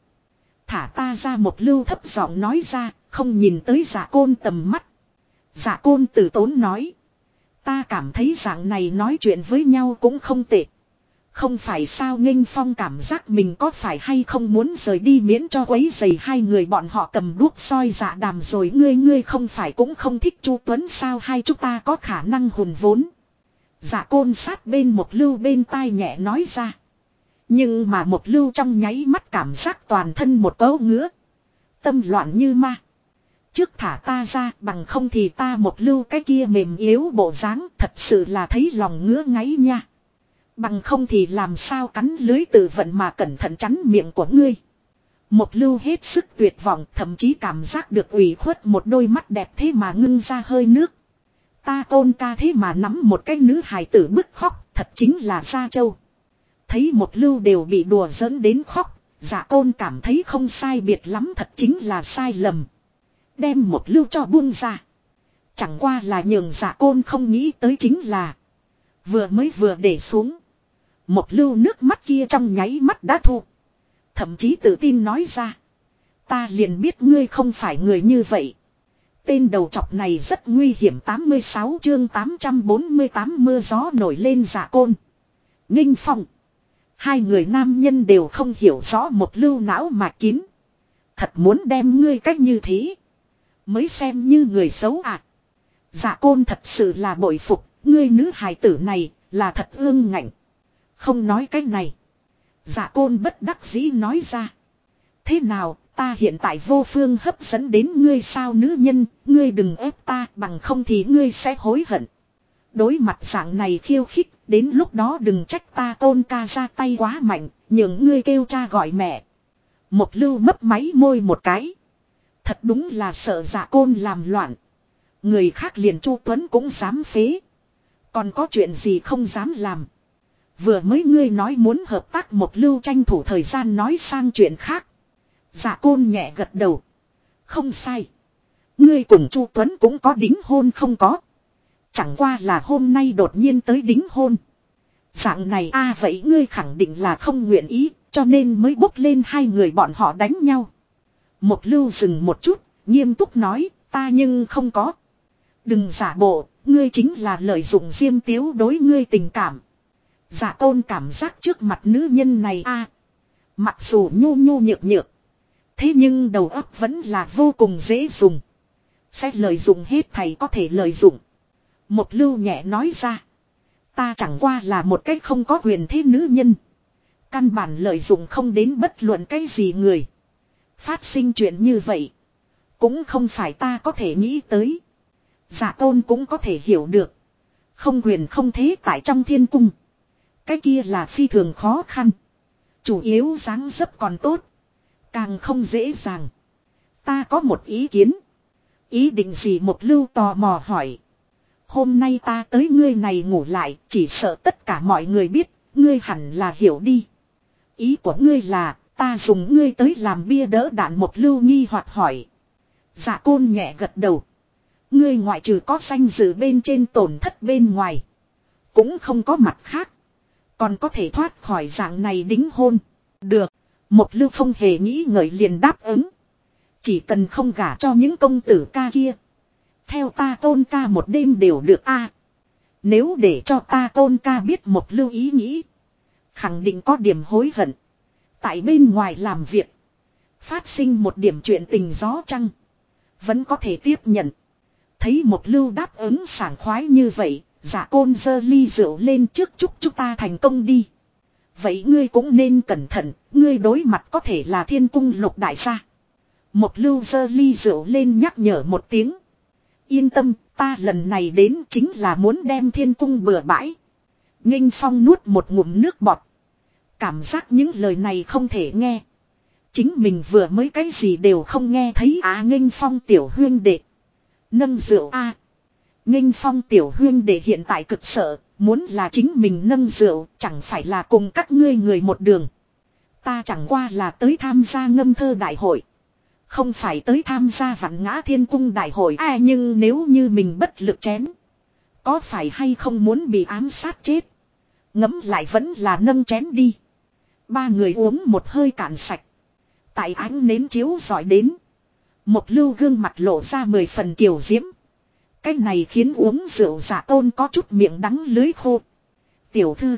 Thả ta ra một lưu thấp giọng nói ra, không nhìn tới giả côn tầm mắt. Giả côn tử tốn nói. Ta cảm thấy dạng này nói chuyện với nhau cũng không tệ. Không phải sao nghênh phong cảm giác mình có phải hay không muốn rời đi miễn cho quấy giày hai người bọn họ cầm đuốc soi dạ đàm rồi ngươi ngươi không phải cũng không thích chu Tuấn sao hai chúng ta có khả năng hùn vốn. Dạ côn sát bên một lưu bên tai nhẹ nói ra. Nhưng mà một lưu trong nháy mắt cảm giác toàn thân một cấu ngứa. Tâm loạn như ma. Trước thả ta ra, bằng không thì ta một lưu cái kia mềm yếu bộ dáng thật sự là thấy lòng ngứa ngáy nha. Bằng không thì làm sao cắn lưới tự vận mà cẩn thận chắn miệng của ngươi. Một lưu hết sức tuyệt vọng thậm chí cảm giác được ủy khuất một đôi mắt đẹp thế mà ngưng ra hơi nước. Ta tôn ca thế mà nắm một cái nữ hài tử bức khóc thật chính là Gia Châu. Thấy một lưu đều bị đùa dẫn đến khóc, giả tôn cảm thấy không sai biệt lắm thật chính là sai lầm. Đem một lưu cho buông ra. Chẳng qua là nhường dạ giả côn không nghĩ tới chính là Vừa mới vừa để xuống một lưu nước mắt kia trong nháy mắt đã thu. Thậm chí tự tin nói ra. Ta liền biết ngươi không phải người như vậy. Tên đầu chọc này rất nguy hiểm. 86 chương 848 mưa gió nổi lên giả côn. Nghinh phong. Hai người nam nhân đều không hiểu rõ một lưu não mà kín. Thật muốn đem ngươi cách như thế. Mới xem như người xấu à. Giả côn thật sự là bội phục. Ngươi nữ hài tử này là thật ương ngạnh. Không nói cái này. Dạ côn bất đắc dĩ nói ra. Thế nào, ta hiện tại vô phương hấp dẫn đến ngươi sao nữ nhân. Ngươi đừng ép ta, bằng không thì ngươi sẽ hối hận. Đối mặt dạng này khiêu khích. Đến lúc đó đừng trách ta tôn ca ra tay quá mạnh. Những ngươi kêu cha gọi mẹ. Một lưu mấp máy môi một cái. Thật đúng là sợ dạ côn làm loạn. Người khác liền Chu Tuấn cũng dám phế. Còn có chuyện gì không dám làm. Vừa mới ngươi nói muốn hợp tác một lưu tranh thủ thời gian nói sang chuyện khác. giả côn nhẹ gật đầu. Không sai. Ngươi cùng Chu Tuấn cũng có đính hôn không có. Chẳng qua là hôm nay đột nhiên tới đính hôn. Dạng này a vậy ngươi khẳng định là không nguyện ý, cho nên mới bốc lên hai người bọn họ đánh nhau. Một lưu dừng một chút, nghiêm túc nói, ta nhưng không có. Đừng giả bộ, ngươi chính là lợi dụng diêm tiếu đối ngươi tình cảm. Giả tôn cảm giác trước mặt nữ nhân này a Mặc dù nhu nhu nhược nhược. Thế nhưng đầu óc vẫn là vô cùng dễ dùng. Sẽ lợi dụng hết thầy có thể lợi dụng. Một lưu nhẹ nói ra. Ta chẳng qua là một cách không có quyền thế nữ nhân. Căn bản lợi dụng không đến bất luận cái gì người. Phát sinh chuyện như vậy. Cũng không phải ta có thể nghĩ tới. Giả tôn cũng có thể hiểu được. Không quyền không thế tại trong thiên cung. Cái kia là phi thường khó khăn. Chủ yếu dáng dấp còn tốt. Càng không dễ dàng. Ta có một ý kiến. Ý định gì một lưu tò mò hỏi. Hôm nay ta tới ngươi này ngủ lại, chỉ sợ tất cả mọi người biết. Ngươi hẳn là hiểu đi. Ý của ngươi là, ta dùng ngươi tới làm bia đỡ đạn một lưu nghi hoặc hỏi. Dạ côn nhẹ gật đầu. Ngươi ngoại trừ có danh dự bên trên tổn thất bên ngoài. Cũng không có mặt khác. Còn có thể thoát khỏi dạng này đính hôn. Được. Một lưu không hề nghĩ ngợi liền đáp ứng. Chỉ cần không gả cho những công tử ca kia. Theo ta tôn ca một đêm đều được a. nếu để cho ta tôn ca biết một lưu ý nghĩ. Khẳng định có điểm hối hận. Tại bên ngoài làm việc. Phát sinh một điểm chuyện tình gió trăng. Vẫn có thể tiếp nhận. Thấy một lưu đáp ứng sảng khoái như vậy, giả côn dơ ly rượu lên trước chúc chúng ta thành công đi. Vậy ngươi cũng nên cẩn thận, ngươi đối mặt có thể là thiên cung lục đại gia. Một lưu dơ ly rượu lên nhắc nhở một tiếng. Yên tâm, ta lần này đến chính là muốn đem thiên cung bừa bãi. Nghinh phong nuốt một ngụm nước bọt. Cảm giác những lời này không thể nghe. Chính mình vừa mới cái gì đều không nghe thấy á à, nghinh phong tiểu huyên đệ. Nâng rượu a à, Nghênh phong tiểu huyên để hiện tại cực sợ, muốn là chính mình nâng rượu, chẳng phải là cùng các ngươi người một đường. Ta chẳng qua là tới tham gia ngâm thơ đại hội. Không phải tới tham gia vạn ngã thiên cung đại hội à nhưng nếu như mình bất lực chén. Có phải hay không muốn bị ám sát chết. Ngấm lại vẫn là nâng chén đi. Ba người uống một hơi cạn sạch. Tại ánh nến chiếu giỏi đến. Một lưu gương mặt lộ ra mười phần kiều diễm. Cái này khiến uống rượu giả tôn có chút miệng đắng lưới khô. Tiểu thư.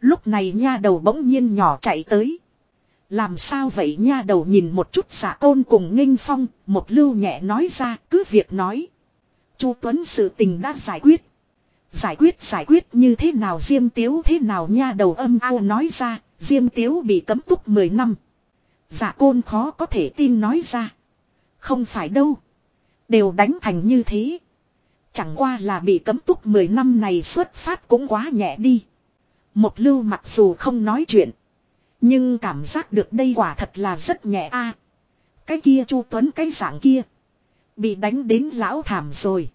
Lúc này nha đầu bỗng nhiên nhỏ chạy tới. Làm sao vậy nha đầu nhìn một chút giả tôn cùng nghênh phong, một lưu nhẹ nói ra, cứ việc nói. Chu Tuấn sự tình đã giải quyết. Giải quyết giải quyết như thế nào Diêm Tiếu thế nào nha đầu âm ao nói ra, Diêm Tiếu bị cấm túc 10 năm. Giả côn khó có thể tin nói ra. Không phải đâu. Đều đánh thành như thế. Chẳng qua là bị cấm túc 10 năm này xuất phát cũng quá nhẹ đi. Một lưu mặc dù không nói chuyện. Nhưng cảm giác được đây quả thật là rất nhẹ a. cái kia Chu Tuấn cái dạng kia. Bị đánh đến lão thảm rồi.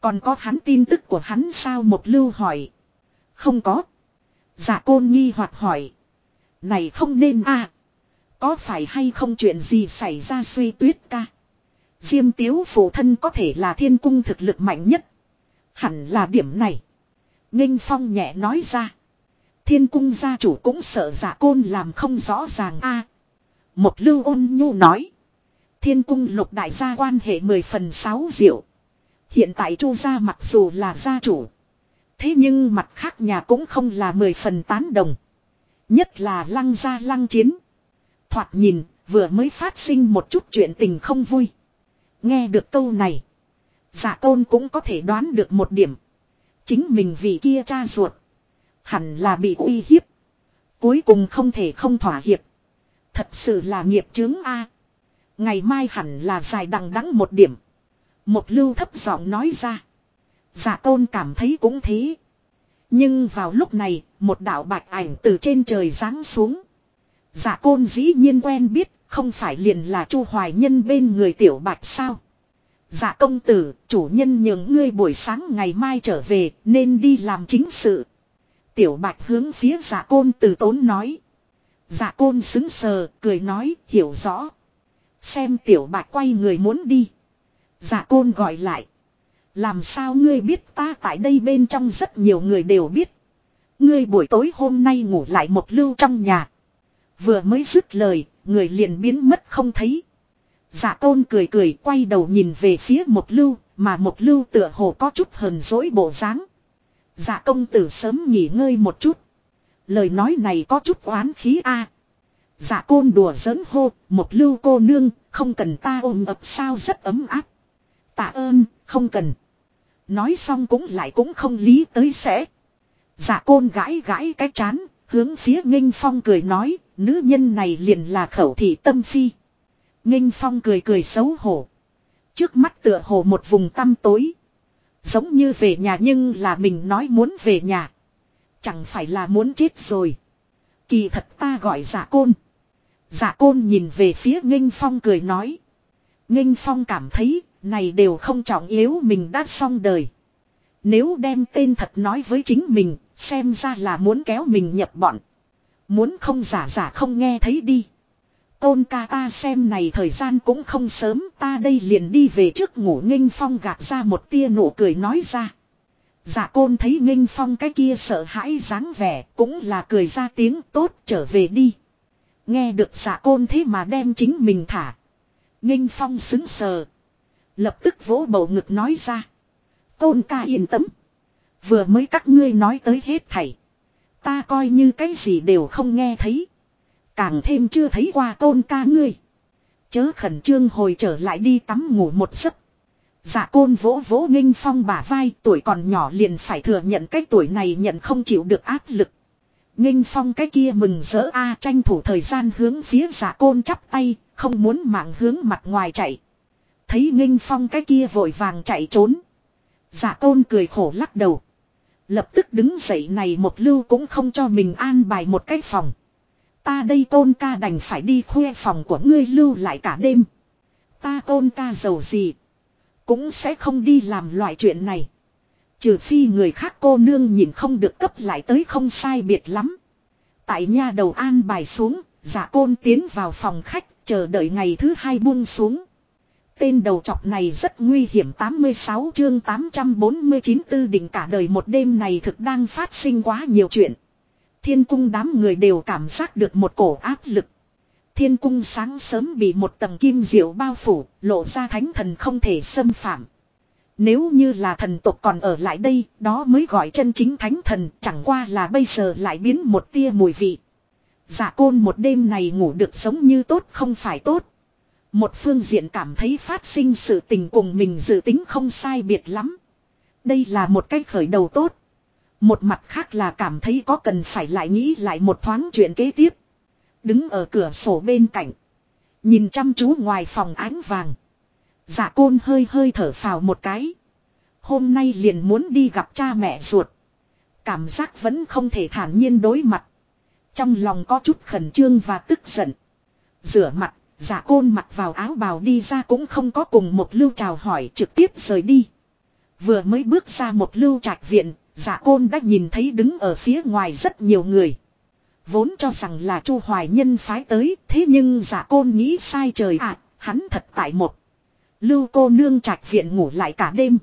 Còn có hắn tin tức của hắn sao một lưu hỏi. Không có. Giả côn nghi hoặc hỏi. Này không nên a Có phải hay không chuyện gì xảy ra suy tuyết ca. Diêm tiếu phụ thân có thể là thiên cung thực lực mạnh nhất. Hẳn là điểm này. Nghinh phong nhẹ nói ra. Thiên cung gia chủ cũng sợ giả côn làm không rõ ràng a. một lưu ôn nhu nói. Thiên cung lục đại gia quan hệ mười phần sáu diệu. Hiện tại chu gia mặc dù là gia chủ. Thế nhưng mặt khác nhà cũng không là mười phần tán đồng. Nhất là lăng gia lăng chiến. Thoạt nhìn, vừa mới phát sinh một chút chuyện tình không vui. Nghe được câu này. Giả tôn cũng có thể đoán được một điểm. Chính mình vì kia cha ruột. Hẳn là bị uy hiếp. Cuối cùng không thể không thỏa hiệp. Thật sự là nghiệp chướng A. Ngày mai hẳn là dài đằng đắng một điểm. Một lưu thấp giọng nói ra. Giả tôn cảm thấy cũng thế. Nhưng vào lúc này, một đạo bạch ảnh từ trên trời giáng xuống. Dạ Giả côn dĩ nhiên quen biết, không phải liền là chu hoài nhân bên người tiểu bạch sao. dạ công tử, chủ nhân nhường ngươi buổi sáng ngày mai trở về, nên đi làm chính sự. Tiểu bạch hướng phía dạ côn từ tốn nói. dạ côn xứng sờ, cười nói, hiểu rõ. Xem tiểu bạch quay người muốn đi. dạ côn gọi lại. Làm sao ngươi biết ta tại đây bên trong rất nhiều người đều biết. Ngươi buổi tối hôm nay ngủ lại một lưu trong nhà. Vừa mới dứt lời, người liền biến mất không thấy. Giả tôn cười cười quay đầu nhìn về phía một lưu, mà một lưu tựa hồ có chút hờn dỗi bộ dáng. Giả công tử sớm nghỉ ngơi một chút. Lời nói này có chút oán khí a. Giả côn đùa giỡn hô, một lưu cô nương, không cần ta ôm ập sao rất ấm áp. Tạ ơn, không cần. Nói xong cũng lại cũng không lý tới sẽ. Giả côn gãi gãi cái chán, hướng phía nghênh phong cười nói, nữ nhân này liền là khẩu thị tâm phi. Nghinh phong cười cười xấu hổ. Trước mắt tựa hồ một vùng tăm tối. Giống như về nhà nhưng là mình nói muốn về nhà. Chẳng phải là muốn chết rồi. Kỳ thật ta gọi giả côn. Giả côn nhìn về phía Nghinh phong cười nói. Nghinh phong cảm thấy này đều không trọng yếu mình đã xong đời. Nếu đem tên thật nói với chính mình, xem ra là muốn kéo mình nhập bọn. Muốn không giả giả không nghe thấy đi. Tôn ca ta xem này thời gian cũng không sớm, ta đây liền đi về trước ngủ nghênh phong gạt ra một tia nụ cười nói ra. Dạ côn thấy nghênh phong cái kia sợ hãi dáng vẻ, cũng là cười ra tiếng tốt, trở về đi. Nghe được dạ côn thế mà đem chính mình thả. nghênh phong xứng sờ. Lập tức vỗ bầu ngực nói ra. côn ca yên tâm. Vừa mới các ngươi nói tới hết thảy. Ta coi như cái gì đều không nghe thấy. Càng thêm chưa thấy qua tôn ca ngươi. Chớ khẩn trương hồi trở lại đi tắm ngủ một giấc. Dạ côn vỗ vỗ nghênh phong bả vai tuổi còn nhỏ liền phải thừa nhận cái tuổi này nhận không chịu được áp lực. Nghênh phong cái kia mừng rỡ a tranh thủ thời gian hướng phía dạ côn chắp tay, không muốn mạng hướng mặt ngoài chạy. Thấy nghênh phong cái kia vội vàng chạy trốn. Dạ tôn cười khổ lắc đầu. Lập tức đứng dậy này một lưu cũng không cho mình an bài một cái phòng. Ta đây tôn ca đành phải đi khuê phòng của ngươi lưu lại cả đêm. Ta tôn ca giàu gì. Cũng sẽ không đi làm loại chuyện này. Trừ phi người khác cô nương nhìn không được cấp lại tới không sai biệt lắm. Tại nha đầu an bài xuống, giả côn tiến vào phòng khách, Chờ đợi ngày thứ hai buông xuống. Tên đầu chọc này rất nguy hiểm 86 chương 849 tư định cả đời một đêm này thực đang phát sinh quá nhiều chuyện. Thiên cung đám người đều cảm giác được một cổ áp lực. Thiên cung sáng sớm bị một tầng kim diệu bao phủ, lộ ra thánh thần không thể xâm phạm. Nếu như là thần tộc còn ở lại đây, đó mới gọi chân chính thánh thần, chẳng qua là bây giờ lại biến một tia mùi vị. Giả côn một đêm này ngủ được sống như tốt không phải tốt. Một phương diện cảm thấy phát sinh sự tình cùng mình dự tính không sai biệt lắm. Đây là một cách khởi đầu tốt. Một mặt khác là cảm thấy có cần phải lại nghĩ lại một thoáng chuyện kế tiếp. Đứng ở cửa sổ bên cạnh. Nhìn chăm chú ngoài phòng ánh vàng. Dạ côn hơi hơi thở phào một cái. Hôm nay liền muốn đi gặp cha mẹ ruột. Cảm giác vẫn không thể thản nhiên đối mặt. Trong lòng có chút khẩn trương và tức giận. Rửa mặt, giả côn mặc vào áo bào đi ra cũng không có cùng một lưu chào hỏi trực tiếp rời đi. Vừa mới bước ra một lưu trạch viện, giả côn đã nhìn thấy đứng ở phía ngoài rất nhiều người. Vốn cho rằng là chu hoài nhân phái tới, thế nhưng giả côn nghĩ sai trời ạ, hắn thật tại một. Lưu cô nương trạch viện ngủ lại cả đêm.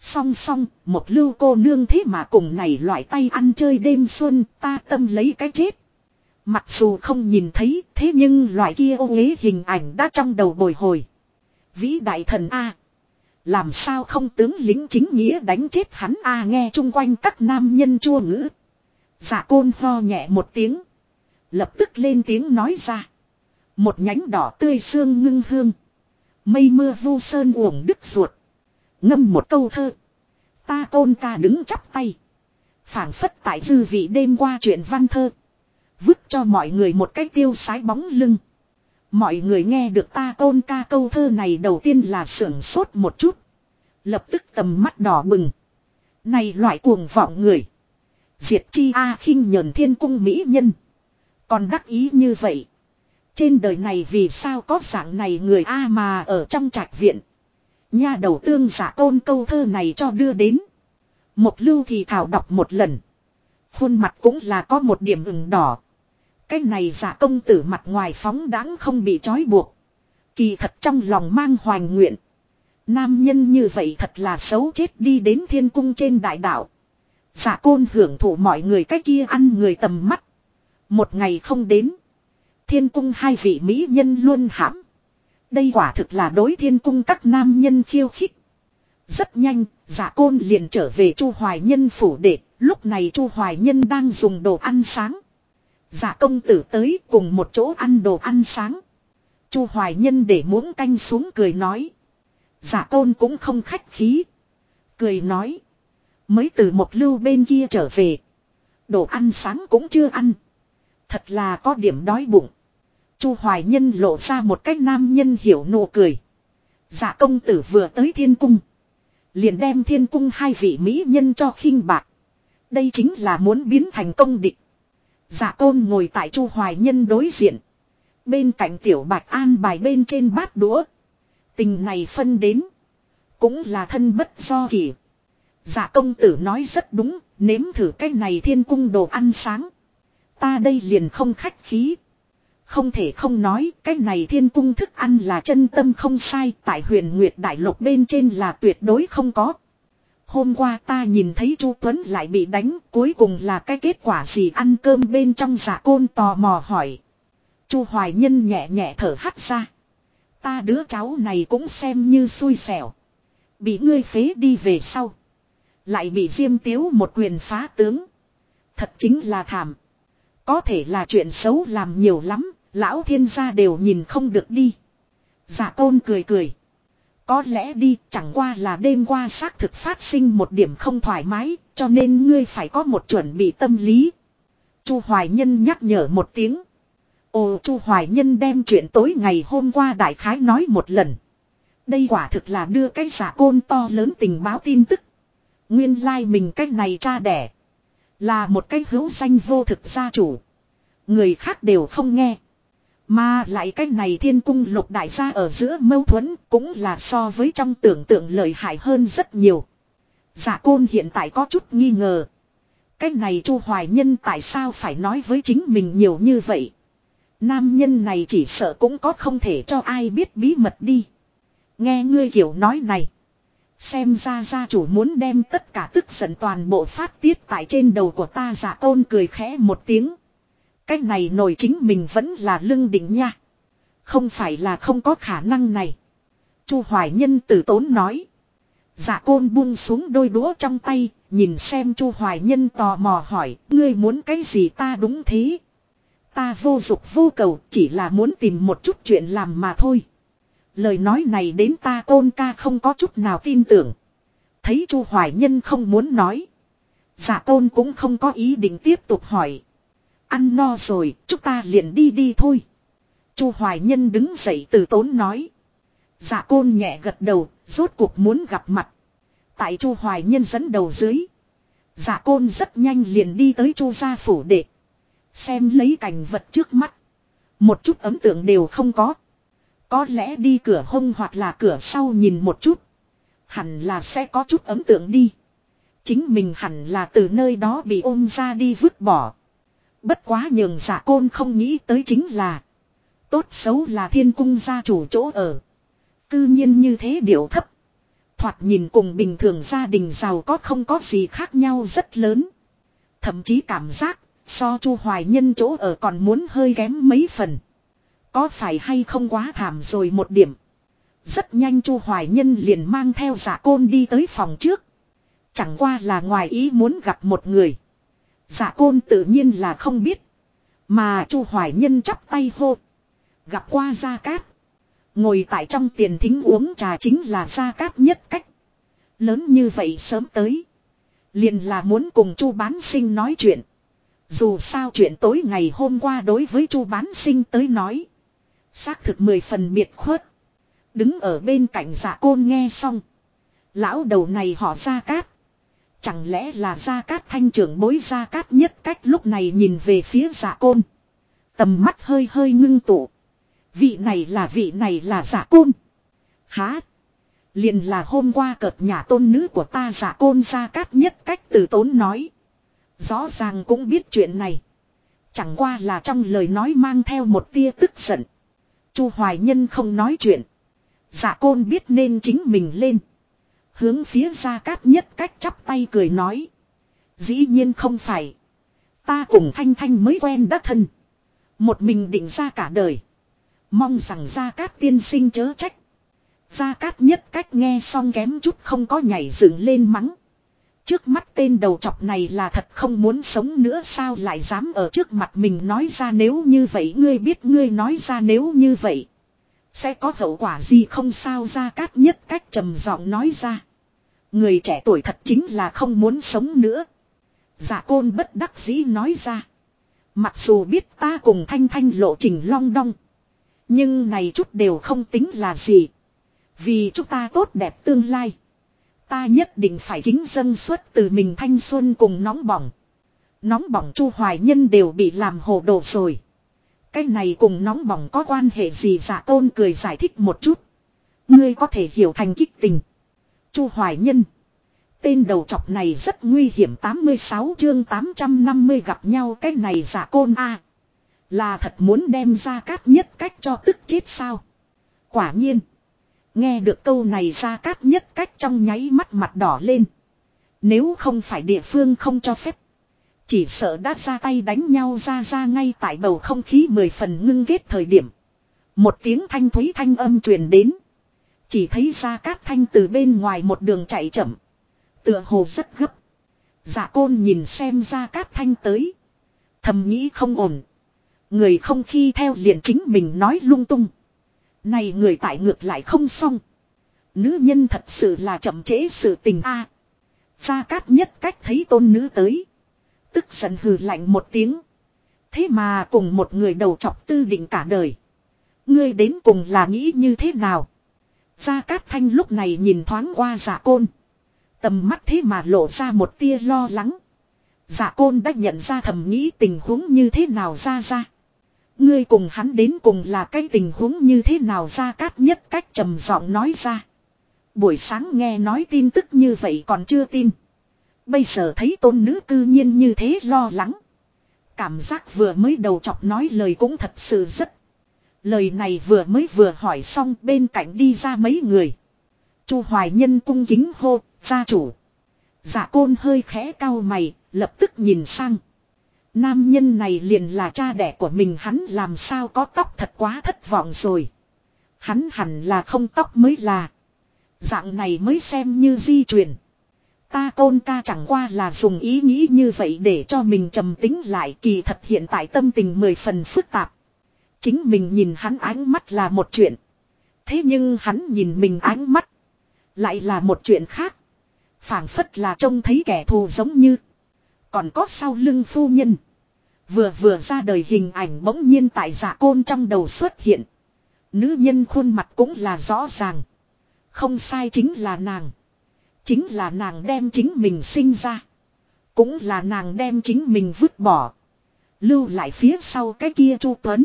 Song song, một lưu cô nương thế mà cùng này loại tay ăn chơi đêm xuân, ta tâm lấy cái chết. Mặc dù không nhìn thấy, thế nhưng loại kia ô uế hình ảnh đã trong đầu bồi hồi. Vĩ đại thần A. Làm sao không tướng lính chính nghĩa đánh chết hắn A nghe chung quanh các nam nhân chua ngữ. Dạ côn ho nhẹ một tiếng. Lập tức lên tiếng nói ra. Một nhánh đỏ tươi xương ngưng hương. Mây mưa vu sơn uổng đứt ruột. Ngâm một câu thơ. Ta tôn ca đứng chắp tay. phảng phất tại dư vị đêm qua chuyện văn thơ. Vứt cho mọi người một cái tiêu sái bóng lưng. Mọi người nghe được ta tôn ca câu thơ này đầu tiên là sưởng sốt một chút. Lập tức tầm mắt đỏ bừng. Này loại cuồng vọng người. Diệt chi A khinh nhờn thiên cung mỹ nhân. Còn đắc ý như vậy. Trên đời này vì sao có dạng này người A mà ở trong trạch viện. Nha đầu tương giả tôn câu thơ này cho đưa đến. Một lưu thì thảo đọc một lần. Khuôn mặt cũng là có một điểm ửng đỏ. Cái này giả công tử mặt ngoài phóng đáng không bị trói buộc. Kỳ thật trong lòng mang hoành nguyện. Nam nhân như vậy thật là xấu chết đi đến thiên cung trên đại đạo. Giả côn hưởng thụ mọi người cái kia ăn người tầm mắt. Một ngày không đến. Thiên cung hai vị mỹ nhân luôn hãm. Đây quả thực là đối thiên cung các nam nhân khiêu khích. Rất nhanh, giả côn liền trở về chu hoài nhân phủ đệ, lúc này chu hoài nhân đang dùng đồ ăn sáng. Giả công tử tới cùng một chỗ ăn đồ ăn sáng. chu hoài nhân để muỗng canh xuống cười nói. Giả tôn cũng không khách khí. Cười nói. Mới từ một lưu bên kia trở về. Đồ ăn sáng cũng chưa ăn. Thật là có điểm đói bụng. Chu Hoài Nhân lộ ra một cách nam nhân hiểu nụ cười. Dạ công tử vừa tới thiên cung. Liền đem thiên cung hai vị mỹ nhân cho khinh bạc. Đây chính là muốn biến thành công địch. Dạ tôn ngồi tại Chu Hoài Nhân đối diện. Bên cạnh tiểu bạch an bài bên trên bát đũa. Tình này phân đến. Cũng là thân bất do kỳ. Dạ công tử nói rất đúng, nếm thử cái này thiên cung đồ ăn sáng. Ta đây liền không khách khí. Không thể không nói, cái này thiên cung thức ăn là chân tâm không sai, tại huyền Nguyệt Đại Lục bên trên là tuyệt đối không có. Hôm qua ta nhìn thấy Chu Tuấn lại bị đánh, cuối cùng là cái kết quả gì ăn cơm bên trong giả côn tò mò hỏi. Chu Hoài Nhân nhẹ nhẹ thở hắt ra. Ta đứa cháu này cũng xem như xui xẻo. Bị ngươi phế đi về sau. Lại bị Diêm Tiếu một quyền phá tướng. Thật chính là thảm. Có thể là chuyện xấu làm nhiều lắm, lão thiên gia đều nhìn không được đi. Giả côn cười cười. Có lẽ đi, chẳng qua là đêm qua xác thực phát sinh một điểm không thoải mái, cho nên ngươi phải có một chuẩn bị tâm lý. Chu Hoài Nhân nhắc nhở một tiếng. Ồ, Chu Hoài Nhân đem chuyện tối ngày hôm qua đại khái nói một lần. Đây quả thực là đưa cái giả côn to lớn tình báo tin tức. Nguyên lai like mình cách này cha đẻ. Là một cái hữu danh vô thực gia chủ. Người khác đều không nghe. Mà lại cách này thiên cung lục đại gia ở giữa mâu thuẫn cũng là so với trong tưởng tượng lợi hại hơn rất nhiều. Giả côn hiện tại có chút nghi ngờ. Cách này chu hoài nhân tại sao phải nói với chính mình nhiều như vậy. Nam nhân này chỉ sợ cũng có không thể cho ai biết bí mật đi. Nghe ngươi kiểu nói này. Xem ra gia chủ muốn đem tất cả tức giận toàn bộ phát tiết tại trên đầu của ta dạ giả tôn cười khẽ một tiếng. Cách này nổi chính mình vẫn là lưng đỉnh nha. Không phải là không có khả năng này. Chu Hoài Nhân tử tốn nói. Dạ côn buông xuống đôi đũa trong tay, nhìn xem Chu Hoài Nhân tò mò hỏi, ngươi muốn cái gì ta đúng thế. Ta vô dục vô cầu, chỉ là muốn tìm một chút chuyện làm mà thôi. Lời nói này đến ta côn ca không có chút nào tin tưởng. Thấy Chu Hoài Nhân không muốn nói. Dạ côn cũng không có ý định tiếp tục hỏi. Ăn no rồi, chúng ta liền đi đi thôi. Chu Hoài Nhân đứng dậy từ tốn nói. Dạ côn nhẹ gật đầu, rốt cuộc muốn gặp mặt. Tại Chu Hoài Nhân dẫn đầu dưới. Dạ côn rất nhanh liền đi tới Chu gia phủ đệ. Xem lấy cảnh vật trước mắt. Một chút ấm tượng đều không có. Có lẽ đi cửa hông hoặc là cửa sau nhìn một chút. Hẳn là sẽ có chút ấm tượng đi. Chính mình hẳn là từ nơi đó bị ôm ra đi vứt bỏ. Bất quá nhường giả côn không nghĩ tới chính là. Tốt xấu là thiên cung gia chủ chỗ ở. Cư nhiên như thế điệu thấp. Thoạt nhìn cùng bình thường gia đình giàu có không có gì khác nhau rất lớn. Thậm chí cảm giác, so chu hoài nhân chỗ ở còn muốn hơi kém mấy phần. Có phải hay không quá thảm rồi một điểm. Rất nhanh chu hoài nhân liền mang theo giả côn đi tới phòng trước. Chẳng qua là ngoài ý muốn gặp một người. Giả côn tự nhiên là không biết. Mà chu hoài nhân chắp tay hô. Gặp qua Gia Cát. Ngồi tại trong tiền thính uống trà chính là Gia Cát nhất cách. Lớn như vậy sớm tới. Liền là muốn cùng chu bán sinh nói chuyện. Dù sao chuyện tối ngày hôm qua đối với chu bán sinh tới nói. Xác thực mười phần biệt khuất. Đứng ở bên cạnh dạ côn nghe xong. Lão đầu này họ Gia Cát. Chẳng lẽ là Gia Cát thanh trưởng bối Gia Cát nhất cách lúc này nhìn về phía giả côn. Tầm mắt hơi hơi ngưng tụ. Vị này là vị này là giả côn. Há. Liền là hôm qua cợt nhà tôn nữ của ta giả côn gia cát nhất cách từ tốn nói. Rõ ràng cũng biết chuyện này. Chẳng qua là trong lời nói mang theo một tia tức giận. Chu Hoài Nhân không nói chuyện. Giả côn biết nên chính mình lên. Hướng phía ra cát nhất cách chắp tay cười nói. Dĩ nhiên không phải. Ta cùng Thanh Thanh mới quen đắc thân. Một mình định ra cả đời. Mong rằng Gia Cát tiên sinh chớ trách. Gia Cát nhất cách nghe xong kém chút không có nhảy dựng lên mắng. Trước mắt tên đầu chọc này là thật không muốn sống nữa sao lại dám ở trước mặt mình nói ra nếu như vậy, ngươi biết ngươi nói ra nếu như vậy. Sẽ có hậu quả gì không sao Gia Cát nhất cách trầm giọng nói ra. Người trẻ tuổi thật chính là không muốn sống nữa. giả côn bất đắc dĩ nói ra. Mặc dù biết ta cùng thanh thanh lộ trình long đong. Nhưng này chút đều không tính là gì. Vì chúng ta tốt đẹp tương lai. Ta nhất định phải kính dân xuất từ mình thanh xuân cùng nóng bỏng. Nóng bỏng chu hoài nhân đều bị làm hồ đồ rồi. Cái này cùng nóng bỏng có quan hệ gì dạ giả tôn cười giải thích một chút. Ngươi có thể hiểu thành kích tình chu hoài nhân. Tên đầu chọc này rất nguy hiểm 86 chương 850 gặp nhau cái này giả côn A. Là thật muốn đem ra cát nhất cách cho tức chết sao. Quả nhiên. Nghe được câu này ra cát nhất cách trong nháy mắt mặt đỏ lên. Nếu không phải địa phương không cho phép. Chỉ sợ đã ra tay đánh nhau ra ra ngay tại bầu không khí mười phần ngưng ghét thời điểm. Một tiếng thanh thúy thanh âm truyền đến. Chỉ thấy ra cát thanh từ bên ngoài một đường chạy chậm. Tựa hồ rất gấp. Dạ côn nhìn xem ra cát thanh tới. Thầm nghĩ không ổn. Người không khi theo liền chính mình nói lung tung. Này người tại ngược lại không xong. Nữ nhân thật sự là chậm trễ sự tình a. Gia Cát nhất cách thấy tôn nữ tới. Tức giận hừ lạnh một tiếng. Thế mà cùng một người đầu chọc tư định cả đời. Ngươi đến cùng là nghĩ như thế nào? Gia Cát Thanh lúc này nhìn thoáng qua giả côn. Tầm mắt thế mà lộ ra một tia lo lắng. Giả côn đã nhận ra thầm nghĩ tình huống như thế nào ra ra. Ngươi cùng hắn đến cùng là cái tình huống như thế nào ra cát nhất cách trầm giọng nói ra. Buổi sáng nghe nói tin tức như vậy còn chưa tin. Bây giờ thấy tôn nữ cư nhiên như thế lo lắng. Cảm giác vừa mới đầu chọc nói lời cũng thật sự rất. Lời này vừa mới vừa hỏi xong bên cạnh đi ra mấy người. Chu Hoài Nhân cung kính hô, gia chủ. Dạ côn hơi khẽ cau mày, lập tức nhìn sang. Nam nhân này liền là cha đẻ của mình hắn làm sao có tóc thật quá thất vọng rồi. Hắn hẳn là không tóc mới là. Dạng này mới xem như di truyền. Ta côn ca chẳng qua là dùng ý nghĩ như vậy để cho mình trầm tính lại kỳ thật hiện tại tâm tình mười phần phức tạp. Chính mình nhìn hắn ánh mắt là một chuyện. Thế nhưng hắn nhìn mình ánh mắt. Lại là một chuyện khác. phảng phất là trông thấy kẻ thù giống như. Còn có sau lưng phu nhân. Vừa vừa ra đời hình ảnh bỗng nhiên tại dạ côn trong đầu xuất hiện. Nữ nhân khuôn mặt cũng là rõ ràng. Không sai chính là nàng. Chính là nàng đem chính mình sinh ra. Cũng là nàng đem chính mình vứt bỏ. Lưu lại phía sau cái kia Chu Tuấn.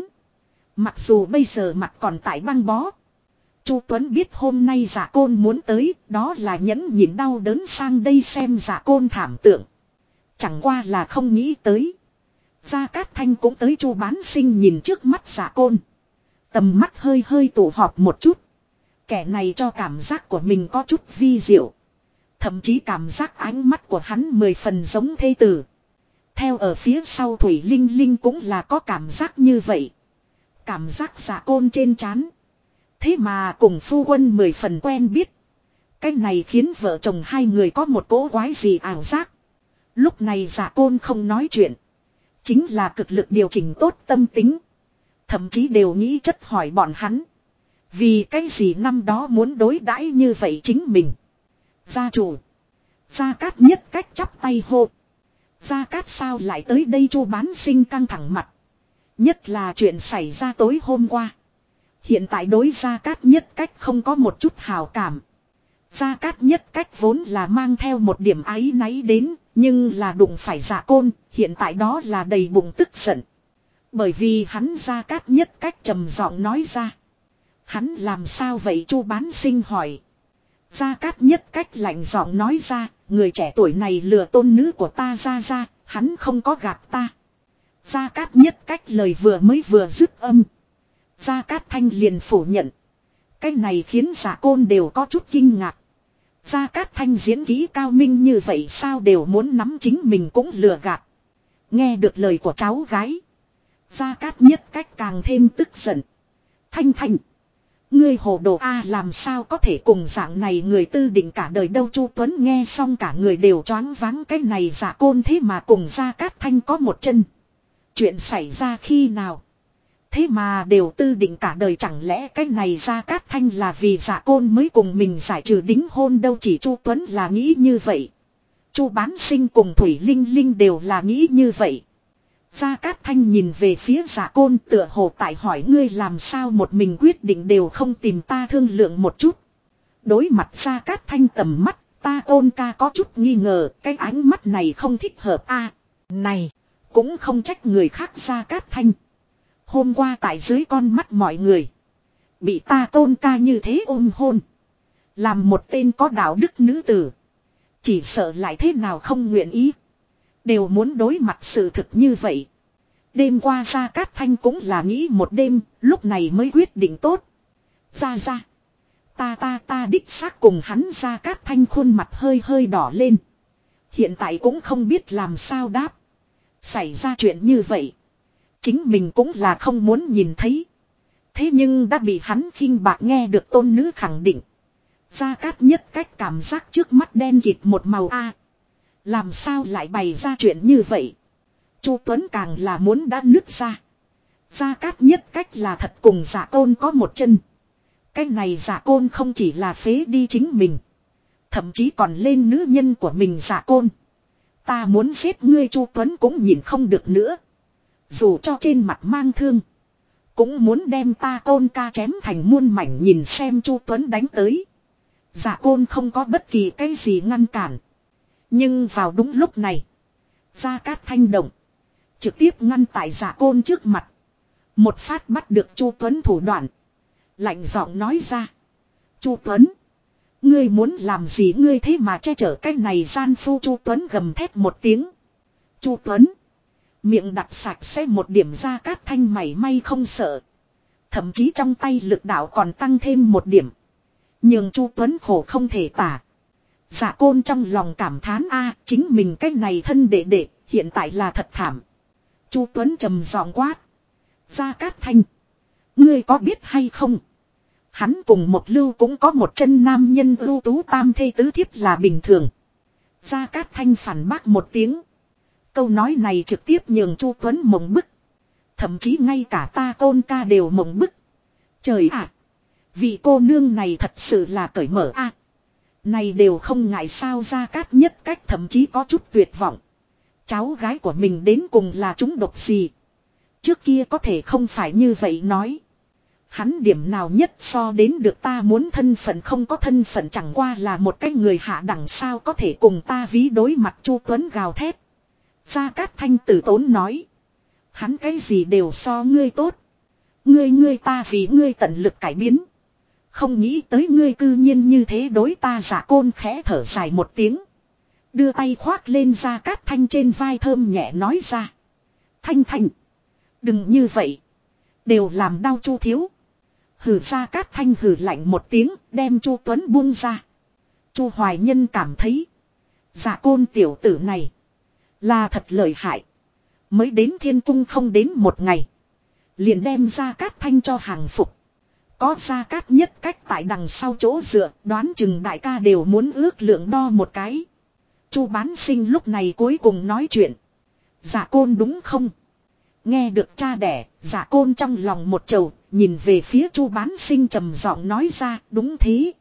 Mặc dù bây giờ mặt còn tại băng bó. Chu Tuấn biết hôm nay giả côn muốn tới, đó là nhẫn nhịn đau đớn sang đây xem giả côn thảm tượng. Chẳng qua là không nghĩ tới. Gia Cát Thanh cũng tới chu bán sinh nhìn trước mắt giả côn. Tầm mắt hơi hơi tụ họp một chút. Kẻ này cho cảm giác của mình có chút vi diệu. Thậm chí cảm giác ánh mắt của hắn mười phần giống thê tử. Theo ở phía sau Thủy Linh Linh cũng là có cảm giác như vậy. Cảm giác giả côn trên chán. Thế mà cùng phu quân mười phần quen biết. Cái này khiến vợ chồng hai người có một cỗ quái gì ảo giác. Lúc này giả côn không nói chuyện. Chính là cực lực điều chỉnh tốt tâm tính. Thậm chí đều nghĩ chất hỏi bọn hắn. Vì cái gì năm đó muốn đối đãi như vậy chính mình. Gia chủ. Gia Cát nhất cách chắp tay hô. Gia Cát sao lại tới đây chu bán sinh căng thẳng mặt. Nhất là chuyện xảy ra tối hôm qua. Hiện tại đối Gia Cát nhất cách không có một chút hào cảm. Gia Cát nhất cách vốn là mang theo một điểm ái náy đến, nhưng là đụng phải giả côn, hiện tại đó là đầy bụng tức giận. Bởi vì hắn Gia Cát nhất cách trầm giọng nói ra. Hắn làm sao vậy chu bán sinh hỏi. Gia Cát nhất cách lạnh giọng nói ra, người trẻ tuổi này lừa tôn nữ của ta ra ra, hắn không có gạt ta. Gia Cát nhất cách lời vừa mới vừa dứt âm. Gia Cát Thanh liền phủ nhận. Cái này khiến giả côn đều có chút kinh ngạc. Gia Cát Thanh diễn kỹ cao minh như vậy sao đều muốn nắm chính mình cũng lừa gạt. Nghe được lời của cháu gái. Gia Cát nhất cách càng thêm tức giận. Thanh Thanh. Ngươi hồ đồ A làm sao có thể cùng dạng này người tư định cả đời đâu Chu Tuấn nghe xong cả người đều choáng váng cái này giả côn thế mà cùng Gia Cát Thanh có một chân. Chuyện xảy ra khi nào? Thế mà đều tư định cả đời chẳng lẽ cái này Gia Cát Thanh là vì giả côn mới cùng mình giải trừ đính hôn đâu chỉ Chu Tuấn là nghĩ như vậy. Chu bán sinh cùng Thủy Linh Linh đều là nghĩ như vậy. Gia Cát Thanh nhìn về phía giả côn tựa hồ tại hỏi ngươi làm sao một mình quyết định đều không tìm ta thương lượng một chút. Đối mặt Gia Cát Thanh tầm mắt, ta côn ca có chút nghi ngờ cái ánh mắt này không thích hợp a Này, cũng không trách người khác Gia Cát Thanh. Hôm qua tại dưới con mắt mọi người. Bị ta tôn ca như thế ôm hôn. Làm một tên có đạo đức nữ tử. Chỉ sợ lại thế nào không nguyện ý. Đều muốn đối mặt sự thực như vậy. Đêm qua ra Cát Thanh cũng là nghĩ một đêm, lúc này mới quyết định tốt. Ra ra. Ta ta ta đích xác cùng hắn ra Cát Thanh khuôn mặt hơi hơi đỏ lên. Hiện tại cũng không biết làm sao đáp. Xảy ra chuyện như vậy. Chính mình cũng là không muốn nhìn thấy. Thế nhưng đã bị hắn khinh bạc nghe được tôn nữ khẳng định. Gia Cát nhất cách cảm giác trước mắt đen kịt một màu A. làm sao lại bày ra chuyện như vậy. Chu Tuấn càng là muốn đã nứt ra. Gia Cát nhất cách là thật cùng giả côn có một chân. Cái này giả côn không chỉ là phế đi chính mình. Thậm chí còn lên nữ nhân của mình giả côn. Ta muốn giết ngươi Chu Tuấn cũng nhìn không được nữa. Dù cho trên mặt mang thương. Cũng muốn đem ta côn ca chém thành muôn mảnh nhìn xem Chu Tuấn đánh tới. Giả côn không có bất kỳ cái gì ngăn cản. Nhưng vào đúng lúc này. Gia Cát thanh động. Trực tiếp ngăn tại giả côn trước mặt. Một phát bắt được Chu Tuấn thủ đoạn. Lạnh giọng nói ra. Chu Tuấn. Ngươi muốn làm gì ngươi thế mà che chở cái này gian phu Chu Tuấn gầm thét một tiếng. Chu Tuấn. Miệng đặt sạch sẽ một điểm ra cát thanh mảy may không sợ. Thậm chí trong tay lực đạo còn tăng thêm một điểm. Nhưng Chu Tuấn khổ không thể tả. Dạ côn trong lòng cảm thán a chính mình cái này thân đệ đệ, hiện tại là thật thảm. Chu Tuấn trầm giọng quát. Gia Cát Thanh. Ngươi có biết hay không? Hắn cùng một lưu cũng có một chân nam nhân ưu tú tam thê tứ thiếp là bình thường. Gia Cát Thanh phản bác một tiếng. Câu nói này trực tiếp nhường Chu Tuấn mộng bức. Thậm chí ngay cả ta côn ca đều mộng bức. Trời ạ! vị cô nương này thật sự là cởi mở a Này đều không ngại sao Gia Cát nhất cách thậm chí có chút tuyệt vọng. Cháu gái của mình đến cùng là chúng độc gì. Trước kia có thể không phải như vậy nói. Hắn điểm nào nhất so đến được ta muốn thân phận không có thân phận chẳng qua là một cái người hạ đẳng sao có thể cùng ta ví đối mặt Chu Tuấn gào thét. Gia Cát Thanh tử tốn nói. Hắn cái gì đều so ngươi tốt. Ngươi ngươi ta vì ngươi tận lực cải biến. Không nghĩ tới ngươi cư nhiên như thế đối ta giả côn khẽ thở dài một tiếng. Đưa tay khoác lên Gia Cát Thanh trên vai thơm nhẹ nói ra. Thanh Thanh. Đừng như vậy. Đều làm đau chu thiếu. Hử ra Cát Thanh hử lạnh một tiếng, đem chu Tuấn buông ra. chu Hoài Nhân cảm thấy. Giả côn tiểu tử này. Là thật lợi hại. Mới đến thiên cung không đến một ngày. Liền đem ra Cát Thanh cho hàng phục. Có ra Cát nhất cách tại đằng sau chỗ dựa, đoán chừng đại ca đều muốn ước lượng đo một cái. Chu bán sinh lúc này cuối cùng nói chuyện. Giả côn đúng không? Nghe được cha đẻ, giả côn trong lòng một chầu, nhìn về phía chu bán sinh trầm giọng nói ra, đúng thế.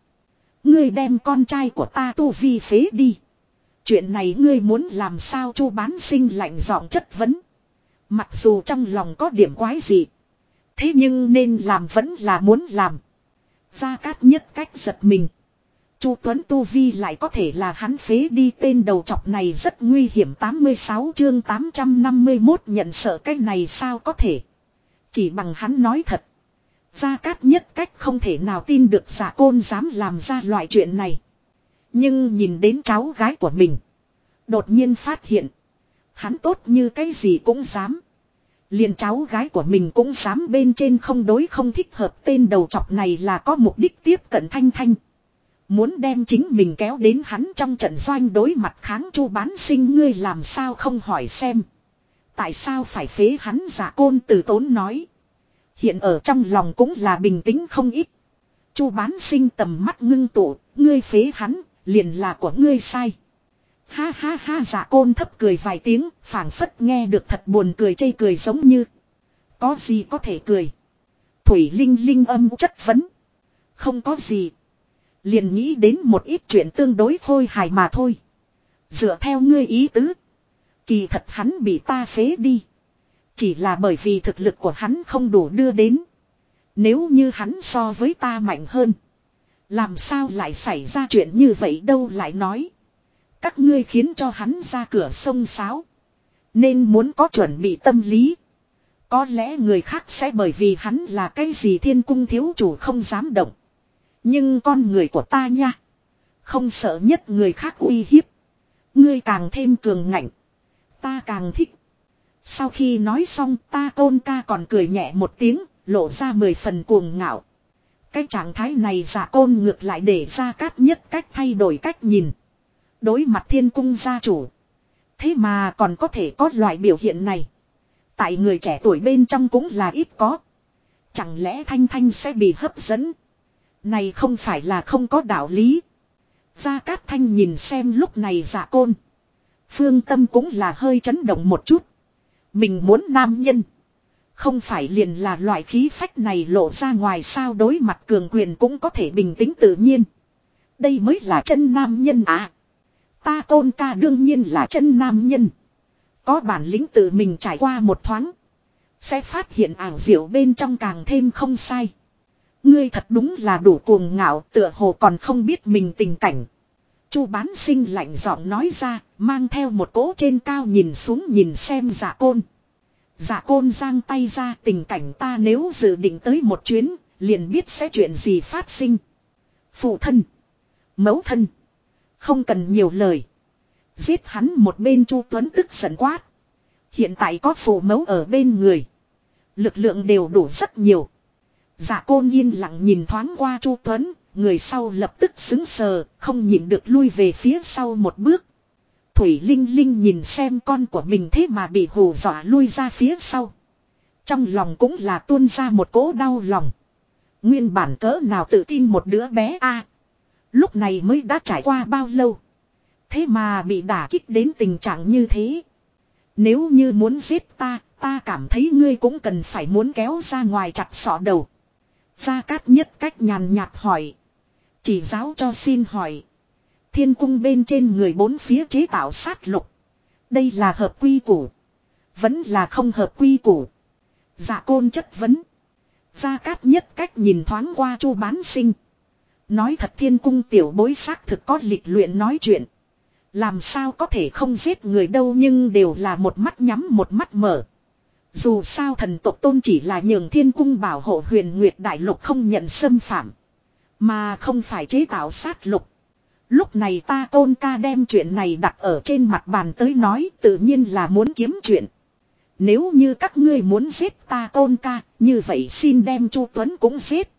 Ngươi đem con trai của ta tu vi phế đi. Chuyện này ngươi muốn làm sao chu bán sinh lạnh giọng chất vấn. Mặc dù trong lòng có điểm quái gì. Thế nhưng nên làm vẫn là muốn làm. Gia Cát nhất cách giật mình. Chu Tuấn Tu Vi lại có thể là hắn phế đi tên đầu chọc này rất nguy hiểm 86 chương 851 nhận sợ cái này sao có thể. Chỉ bằng hắn nói thật. Gia Cát nhất cách không thể nào tin được giả côn dám làm ra loại chuyện này. Nhưng nhìn đến cháu gái của mình. Đột nhiên phát hiện. Hắn tốt như cái gì cũng dám. Liền cháu gái của mình cũng dám bên trên không đối không thích hợp tên đầu chọc này là có mục đích tiếp cận thanh thanh. Muốn đem chính mình kéo đến hắn trong trận doanh đối mặt kháng chu bán sinh ngươi làm sao không hỏi xem. Tại sao phải phế hắn giả côn từ tốn nói. Hiện ở trong lòng cũng là bình tĩnh không ít. chu bán sinh tầm mắt ngưng tụ, ngươi phế hắn, liền là của ngươi sai. Ha ha ha giả côn thấp cười vài tiếng, phảng phất nghe được thật buồn cười chây cười giống như. Có gì có thể cười. Thủy Linh Linh âm chất vấn. Không có gì. Liền nghĩ đến một ít chuyện tương đối khôi hài mà thôi. Dựa theo ngươi ý tứ. Kỳ thật hắn bị ta phế đi. Chỉ là bởi vì thực lực của hắn không đủ đưa đến. Nếu như hắn so với ta mạnh hơn. Làm sao lại xảy ra chuyện như vậy đâu lại nói. Các ngươi khiến cho hắn ra cửa sông sáo. Nên muốn có chuẩn bị tâm lý. Có lẽ người khác sẽ bởi vì hắn là cái gì thiên cung thiếu chủ không dám động. Nhưng con người của ta nha. Không sợ nhất người khác uy hiếp. Ngươi càng thêm cường ngạnh. Ta càng thích. Sau khi nói xong ta côn ca còn cười nhẹ một tiếng, lộ ra mười phần cuồng ngạo. Cái trạng thái này giả côn ngược lại để ra cát nhất cách thay đổi cách nhìn. Đối mặt thiên cung gia chủ. Thế mà còn có thể có loại biểu hiện này. Tại người trẻ tuổi bên trong cũng là ít có. Chẳng lẽ Thanh Thanh sẽ bị hấp dẫn. Này không phải là không có đạo lý. Gia Cát Thanh nhìn xem lúc này giả côn. Phương tâm cũng là hơi chấn động một chút. Mình muốn nam nhân. Không phải liền là loại khí phách này lộ ra ngoài sao đối mặt cường quyền cũng có thể bình tĩnh tự nhiên. Đây mới là chân nam nhân à. Ta tôn ca đương nhiên là chân nam nhân. Có bản lĩnh tự mình trải qua một thoáng. Sẽ phát hiện ảo diệu bên trong càng thêm không sai. Ngươi thật đúng là đủ cuồng ngạo tựa hồ còn không biết mình tình cảnh. Chu bán sinh lạnh giọng nói ra, mang theo một cỗ trên cao nhìn xuống nhìn xem giả côn. Giả côn giang tay ra tình cảnh ta nếu dự định tới một chuyến, liền biết sẽ chuyện gì phát sinh. Phụ thân. Mẫu thân. Không cần nhiều lời. Giết hắn một bên Chu Tuấn tức giận quát. Hiện tại có phụ mẫu ở bên người. Lực lượng đều đủ rất nhiều. Dạ côn yên lặng nhìn thoáng qua Chu Tuấn, người sau lập tức xứng sờ, không nhịn được lui về phía sau một bước. Thủy Linh Linh nhìn xem con của mình thế mà bị hù dọa lui ra phía sau. Trong lòng cũng là tuôn ra một cỗ đau lòng. Nguyên bản cỡ nào tự tin một đứa bé a à, Lúc này mới đã trải qua bao lâu. Thế mà bị đả kích đến tình trạng như thế. Nếu như muốn giết ta, ta cảm thấy ngươi cũng cần phải muốn kéo ra ngoài chặt sọ đầu. Gia Cát nhất cách nhàn nhạt hỏi. Chỉ giáo cho xin hỏi. Thiên cung bên trên người bốn phía chế tạo sát lục. Đây là hợp quy củ. Vẫn là không hợp quy củ. Dạ côn chất vấn. Gia Cát nhất cách nhìn thoáng qua chu bán sinh. Nói thật thiên cung tiểu bối xác thực có lịch luyện nói chuyện. Làm sao có thể không giết người đâu nhưng đều là một mắt nhắm một mắt mở. Dù sao thần tộc tôn chỉ là nhường thiên cung bảo hộ huyền nguyệt đại lục không nhận xâm phạm. Mà không phải chế tạo sát lục. Lúc này ta tôn ca đem chuyện này đặt ở trên mặt bàn tới nói tự nhiên là muốn kiếm chuyện. Nếu như các ngươi muốn giết ta tôn ca, như vậy xin đem Chu Tuấn cũng giết.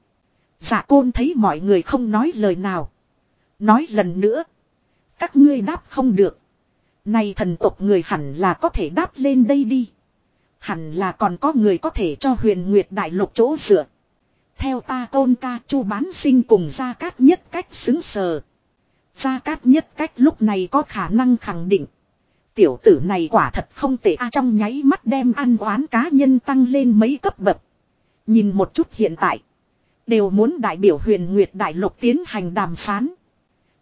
Dạ côn thấy mọi người không nói lời nào. Nói lần nữa. Các ngươi đáp không được. Này thần tộc người hẳn là có thể đáp lên đây đi. Hẳn là còn có người có thể cho huyền nguyệt đại lục chỗ dựa. Theo ta tôn ca chu bán sinh cùng gia cát nhất cách xứng sờ. Gia cát nhất cách lúc này có khả năng khẳng định. Tiểu tử này quả thật không tệ a trong nháy mắt đem ăn oán cá nhân tăng lên mấy cấp bậc. Nhìn một chút hiện tại. Đều muốn đại biểu huyền nguyệt đại lục tiến hành đàm phán.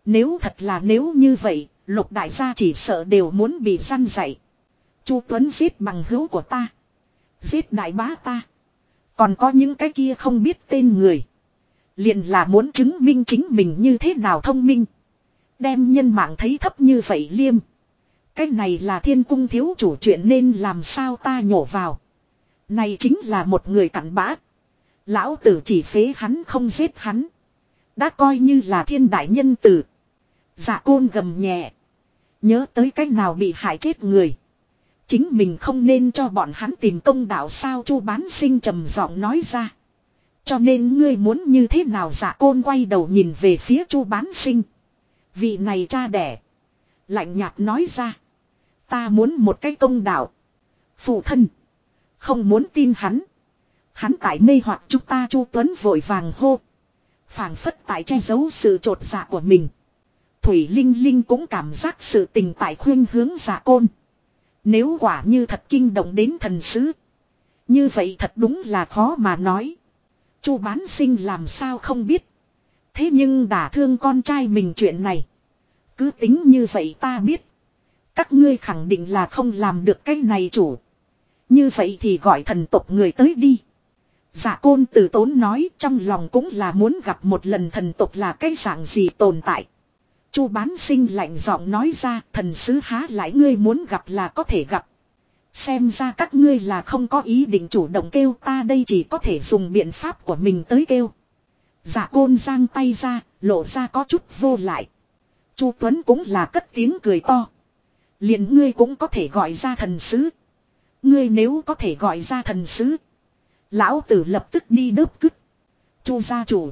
Nếu thật là nếu như vậy, lục đại gia chỉ sợ đều muốn bị săn dạy. Chu Tuấn giết bằng hữu của ta. Giết đại bá ta. Còn có những cái kia không biết tên người. Liền là muốn chứng minh chính mình như thế nào thông minh. Đem nhân mạng thấy thấp như vậy liêm. Cái này là thiên cung thiếu chủ chuyện nên làm sao ta nhổ vào. Này chính là một người cặn bã. Lão tử chỉ phế hắn không giết hắn. Đã coi như là thiên đại nhân tử. Dạ côn gầm nhẹ. Nhớ tới cách nào bị hại chết người. Chính mình không nên cho bọn hắn tìm công đạo sao chu bán sinh trầm giọng nói ra. Cho nên ngươi muốn như thế nào dạ côn quay đầu nhìn về phía chu bán sinh. Vị này cha đẻ. Lạnh nhạt nói ra. Ta muốn một cái công đạo. Phụ thân. Không muốn tin hắn. Hắn tại mê hoặc chúng ta chu tuấn vội vàng hô. phảng phất tại che giấu sự trột dạ của mình. Thủy Linh Linh cũng cảm giác sự tình tại khuyên hướng giả côn. Nếu quả như thật kinh động đến thần sứ. Như vậy thật đúng là khó mà nói. Chu bán sinh làm sao không biết. Thế nhưng đã thương con trai mình chuyện này. Cứ tính như vậy ta biết. Các ngươi khẳng định là không làm được cái này chủ. Như vậy thì gọi thần tộc người tới đi. giả côn từ tốn nói trong lòng cũng là muốn gặp một lần thần tộc là cái dạng gì tồn tại. Chu bán sinh lạnh giọng nói ra thần sứ há lại ngươi muốn gặp là có thể gặp. Xem ra các ngươi là không có ý định chủ động kêu ta đây chỉ có thể dùng biện pháp của mình tới kêu. Dạ côn giang tay ra, lộ ra có chút vô lại. Chu Tuấn cũng là cất tiếng cười to. liền ngươi cũng có thể gọi ra thần sứ. Ngươi nếu có thể gọi ra thần sứ. Lão tử lập tức đi đớp cứt. Chu gia chủ.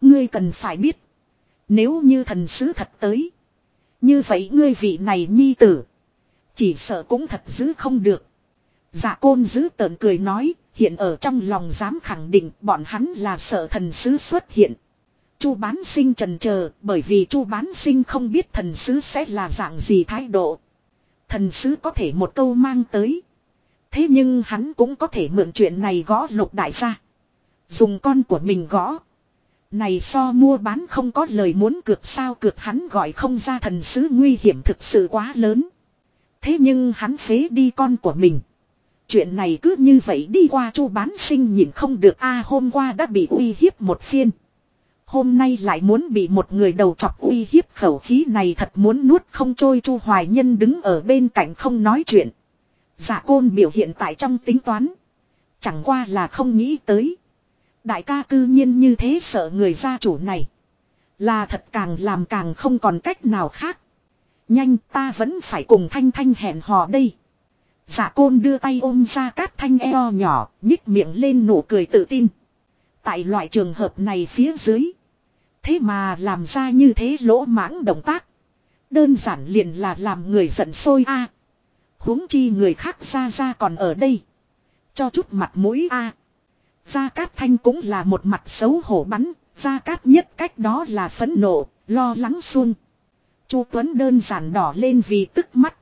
Ngươi cần phải biết. Nếu như thần sứ thật tới. Như vậy ngươi vị này nhi tử. Chỉ sợ cũng thật giữ không được. Dạ côn giữ tợn cười nói. Hiện ở trong lòng dám khẳng định bọn hắn là sợ thần sứ xuất hiện. Chu bán sinh trần chờ, bởi vì chu bán sinh không biết thần sứ sẽ là dạng gì thái độ. Thần sứ có thể một câu mang tới. Thế nhưng hắn cũng có thể mượn chuyện này gõ lục đại gia. Dùng con của mình gõ. Này so mua bán không có lời muốn cược sao cược hắn gọi không ra thần sứ nguy hiểm thực sự quá lớn. Thế nhưng hắn phế đi con của mình. Chuyện này cứ như vậy đi qua chu bán sinh nhìn không được a, hôm qua đã bị uy hiếp một phiên. Hôm nay lại muốn bị một người đầu chọc uy hiếp khẩu khí này thật muốn nuốt không trôi chu hoài nhân đứng ở bên cạnh không nói chuyện. Dạ côn biểu hiện tại trong tính toán. Chẳng qua là không nghĩ tới. Đại ca cư nhiên như thế sợ người gia chủ này. Là thật càng làm càng không còn cách nào khác. Nhanh ta vẫn phải cùng Thanh Thanh hẹn hò đây. giả côn đưa tay ôm ra cát thanh eo nhỏ, nhích miệng lên nụ cười tự tin. Tại loại trường hợp này phía dưới. Thế mà làm ra như thế lỗ mãng động tác. Đơn giản liền là làm người giận sôi a. huống chi người khác ra ra còn ở đây. Cho chút mặt mũi a. Gia Cát Thanh cũng là một mặt xấu hổ bắn, Gia Cát nhất cách đó là phẫn nộ, lo lắng xuân Chu Tuấn đơn giản đỏ lên vì tức mắt.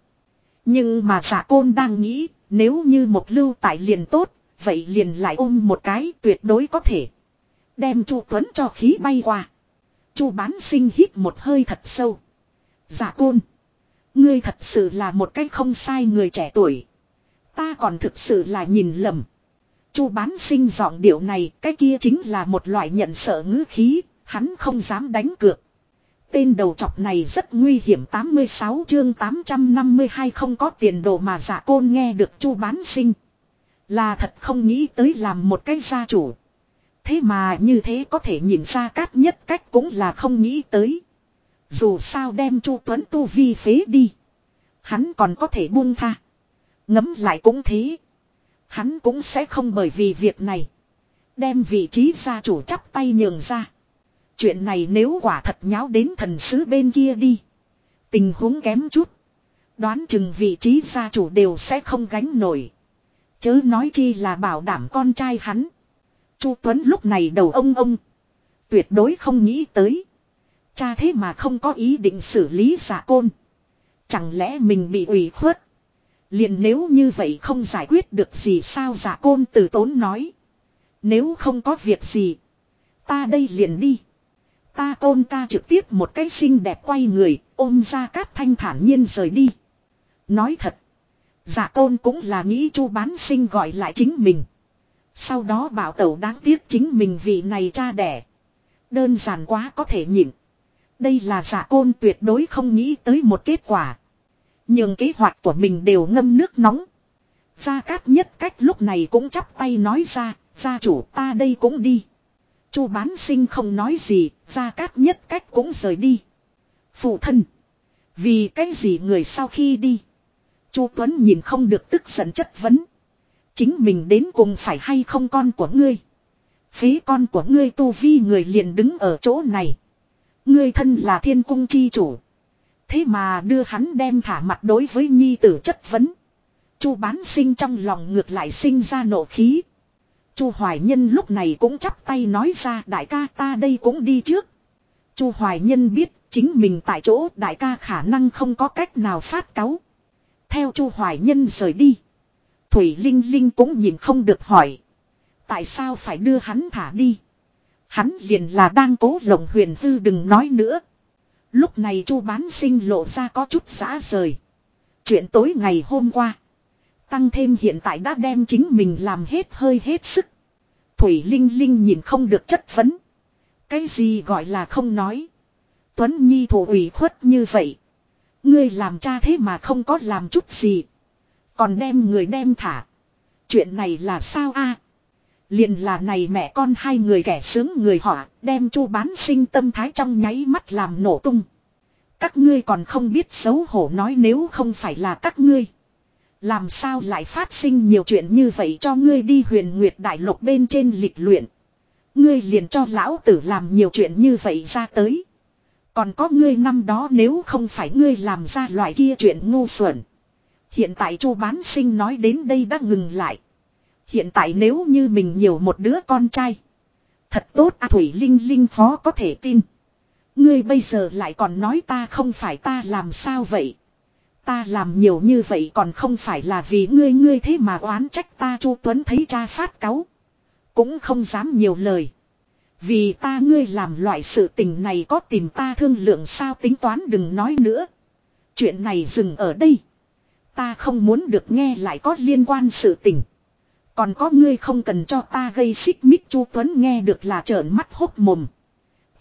Nhưng mà giả côn đang nghĩ, nếu như một lưu tại liền tốt, vậy liền lại ôm một cái tuyệt đối có thể. Đem Chu Tuấn cho khí bay qua. Chu bán sinh hít một hơi thật sâu. Giả côn. Ngươi thật sự là một cái không sai người trẻ tuổi. Ta còn thực sự là nhìn lầm. Chu bán sinh giọng điệu này, cái kia chính là một loại nhận sợ ngữ khí, hắn không dám đánh cược. Tên đầu chọc này rất nguy hiểm 86 chương 852 không có tiền đồ mà giả côn nghe được chu bán sinh. Là thật không nghĩ tới làm một cái gia chủ. Thế mà như thế có thể nhìn ra cát nhất cách cũng là không nghĩ tới. Dù sao đem chu Tuấn tu vi phế đi. Hắn còn có thể buông tha. Ngấm lại cũng thế. Hắn cũng sẽ không bởi vì việc này. Đem vị trí gia chủ chắp tay nhường ra. Chuyện này nếu quả thật nháo đến thần sứ bên kia đi. Tình huống kém chút. Đoán chừng vị trí gia chủ đều sẽ không gánh nổi. Chớ nói chi là bảo đảm con trai hắn. Chu Tuấn lúc này đầu ông ông. Tuyệt đối không nghĩ tới. Cha thế mà không có ý định xử lý giả côn. Chẳng lẽ mình bị ủy khuất liền nếu như vậy không giải quyết được gì sao giả côn từ tốn nói. Nếu không có việc gì. Ta đây liền đi. Ta côn ca trực tiếp một cái xinh đẹp quay người, ôm ra cát thanh thản nhiên rời đi. Nói thật. Giả côn cũng là nghĩ chu bán sinh gọi lại chính mình. Sau đó bảo tẩu đáng tiếc chính mình vị này cha đẻ. Đơn giản quá có thể nhịn. Đây là giả côn tuyệt đối không nghĩ tới một kết quả. Nhưng kế hoạch của mình đều ngâm nước nóng. Gia Cát nhất cách lúc này cũng chắp tay nói ra, gia chủ ta đây cũng đi. Chu bán sinh không nói gì, Gia Cát nhất cách cũng rời đi. Phụ thân. Vì cái gì người sau khi đi. Chu Tuấn nhìn không được tức giận chất vấn. Chính mình đến cùng phải hay không con của ngươi. Phí con của ngươi tu vi người liền đứng ở chỗ này. Ngươi thân là thiên cung chi chủ. Thế mà đưa hắn đem thả mặt đối với nhi tử chất vấn. Chu bán sinh trong lòng ngược lại sinh ra nộ khí. Chu Hoài Nhân lúc này cũng chắp tay nói ra, đại ca, ta đây cũng đi trước. Chu Hoài Nhân biết chính mình tại chỗ, đại ca khả năng không có cách nào phát cáu. Theo Chu Hoài Nhân rời đi. Thủy Linh Linh cũng nhìn không được hỏi. Tại sao phải đưa hắn thả đi? Hắn liền là đang cố lộng huyền hư đừng nói nữa. Lúc này Chu bán sinh lộ ra có chút xã rời. Chuyện tối ngày hôm qua. Tăng thêm hiện tại đã đem chính mình làm hết hơi hết sức. Thủy Linh Linh nhìn không được chất vấn. Cái gì gọi là không nói. Tuấn Nhi thủ ủy khuất như vậy. Ngươi làm cha thế mà không có làm chút gì. Còn đem người đem thả. Chuyện này là sao a? Liền là này mẹ con hai người kẻ sướng người họ đem chu bán sinh tâm thái trong nháy mắt làm nổ tung. Các ngươi còn không biết xấu hổ nói nếu không phải là các ngươi. Làm sao lại phát sinh nhiều chuyện như vậy cho ngươi đi huyền nguyệt đại lục bên trên lịch luyện. Ngươi liền cho lão tử làm nhiều chuyện như vậy ra tới. Còn có ngươi năm đó nếu không phải ngươi làm ra loại kia chuyện ngu xuẩn. Hiện tại chu bán sinh nói đến đây đã ngừng lại. Hiện tại nếu như mình nhiều một đứa con trai. Thật tốt à Thủy Linh Linh phó có thể tin. Ngươi bây giờ lại còn nói ta không phải ta làm sao vậy. Ta làm nhiều như vậy còn không phải là vì ngươi ngươi thế mà oán trách ta, Chu Tuấn thấy cha phát cáu. Cũng không dám nhiều lời. Vì ta ngươi làm loại sự tình này có tìm ta thương lượng sao tính toán đừng nói nữa. Chuyện này dừng ở đây. Ta không muốn được nghe lại có liên quan sự tình. Còn có ngươi không cần cho ta gây xích mích, Chu Tuấn nghe được là trợn mắt hốc mồm.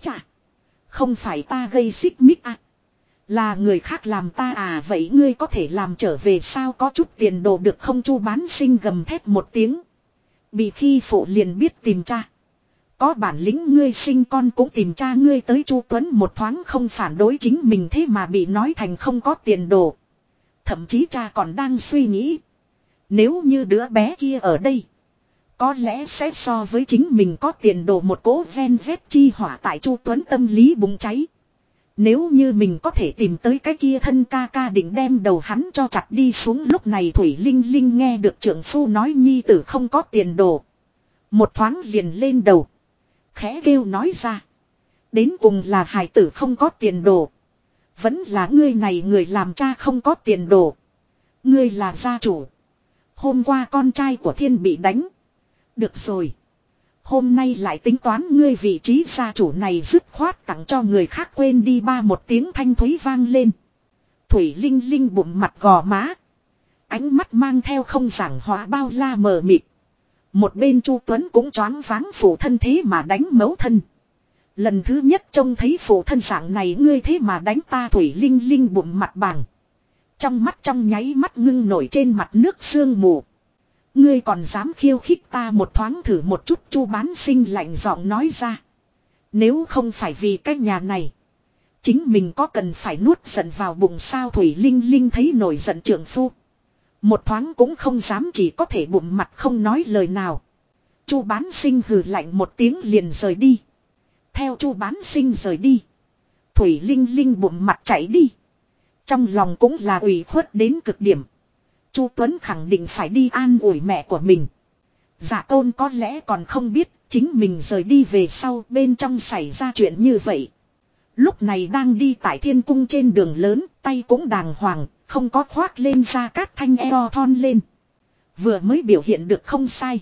Chà. Không phải ta gây xích mích à. Là người khác làm ta à vậy ngươi có thể làm trở về sao có chút tiền đồ được không chu bán sinh gầm thét một tiếng. Bị khi phụ liền biết tìm cha. Có bản lĩnh ngươi sinh con cũng tìm cha ngươi tới, chu Tuấn một thoáng không phản đối chính mình thế mà bị nói thành không có tiền đồ. Thậm chí cha còn đang suy nghĩ. Nếu như đứa bé kia ở đây. Có lẽ sẽ so với chính mình có tiền đồ một cố ven vết chi hỏa tại Chu Tuấn tâm lý bùng cháy. Nếu như mình có thể tìm tới cái kia thân ca ca định đem đầu hắn cho chặt đi xuống, lúc này Thủy Linh Linh nghe được trưởng phu nói nhi tử không có tiền đồ. Một thoáng liền lên đầu. Khẽ kêu nói ra. Đến cùng là hải tử không có tiền đồ. Vẫn là ngươi này người làm cha không có tiền đồ. Ngươi là gia chủ. Hôm qua con trai của thiên bị đánh. Được rồi. Hôm nay lại tính toán ngươi vị trí gia chủ này dứt khoát tặng cho người khác quên đi ba một tiếng thanh thúy vang lên. Thủy Linh Linh bụng mặt gò má. Ánh mắt mang theo không giảng hóa bao la mờ mịt. Một bên Chu Tuấn cũng choáng váng phụ thân thế mà đánh mấu thân. Lần thứ nhất trông thấy phụ thân dạng này ngươi thế mà đánh ta Thủy Linh Linh bụng mặt bằng. Trong mắt trong nháy mắt ngưng nổi trên mặt nước sương mù. Ngươi còn dám khiêu khích ta một thoáng thử một chút, chu bán sinh lạnh giọng nói ra. Nếu không phải vì cái nhà này. Chính mình có cần phải nuốt giận vào bụng sao Thủy Linh Linh thấy nổi giận trưởng phu. Một thoáng cũng không dám chỉ có thể bụng mặt không nói lời nào. Chu bán sinh hừ lạnh một tiếng liền rời đi. Theo chu bán sinh rời đi. Thủy Linh Linh bụng mặt chạy đi. Trong lòng cũng là ủy khuất đến cực điểm. Chu Tuấn khẳng định phải đi an ủi mẹ của mình. Dạ tôn có lẽ còn không biết chính mình rời đi về sau bên trong xảy ra chuyện như vậy. Lúc này đang đi tại thiên cung trên đường lớn, tay cũng đàng hoàng, không có khoác lên ra cát thanh eo thon lên. Vừa mới biểu hiện được không sai.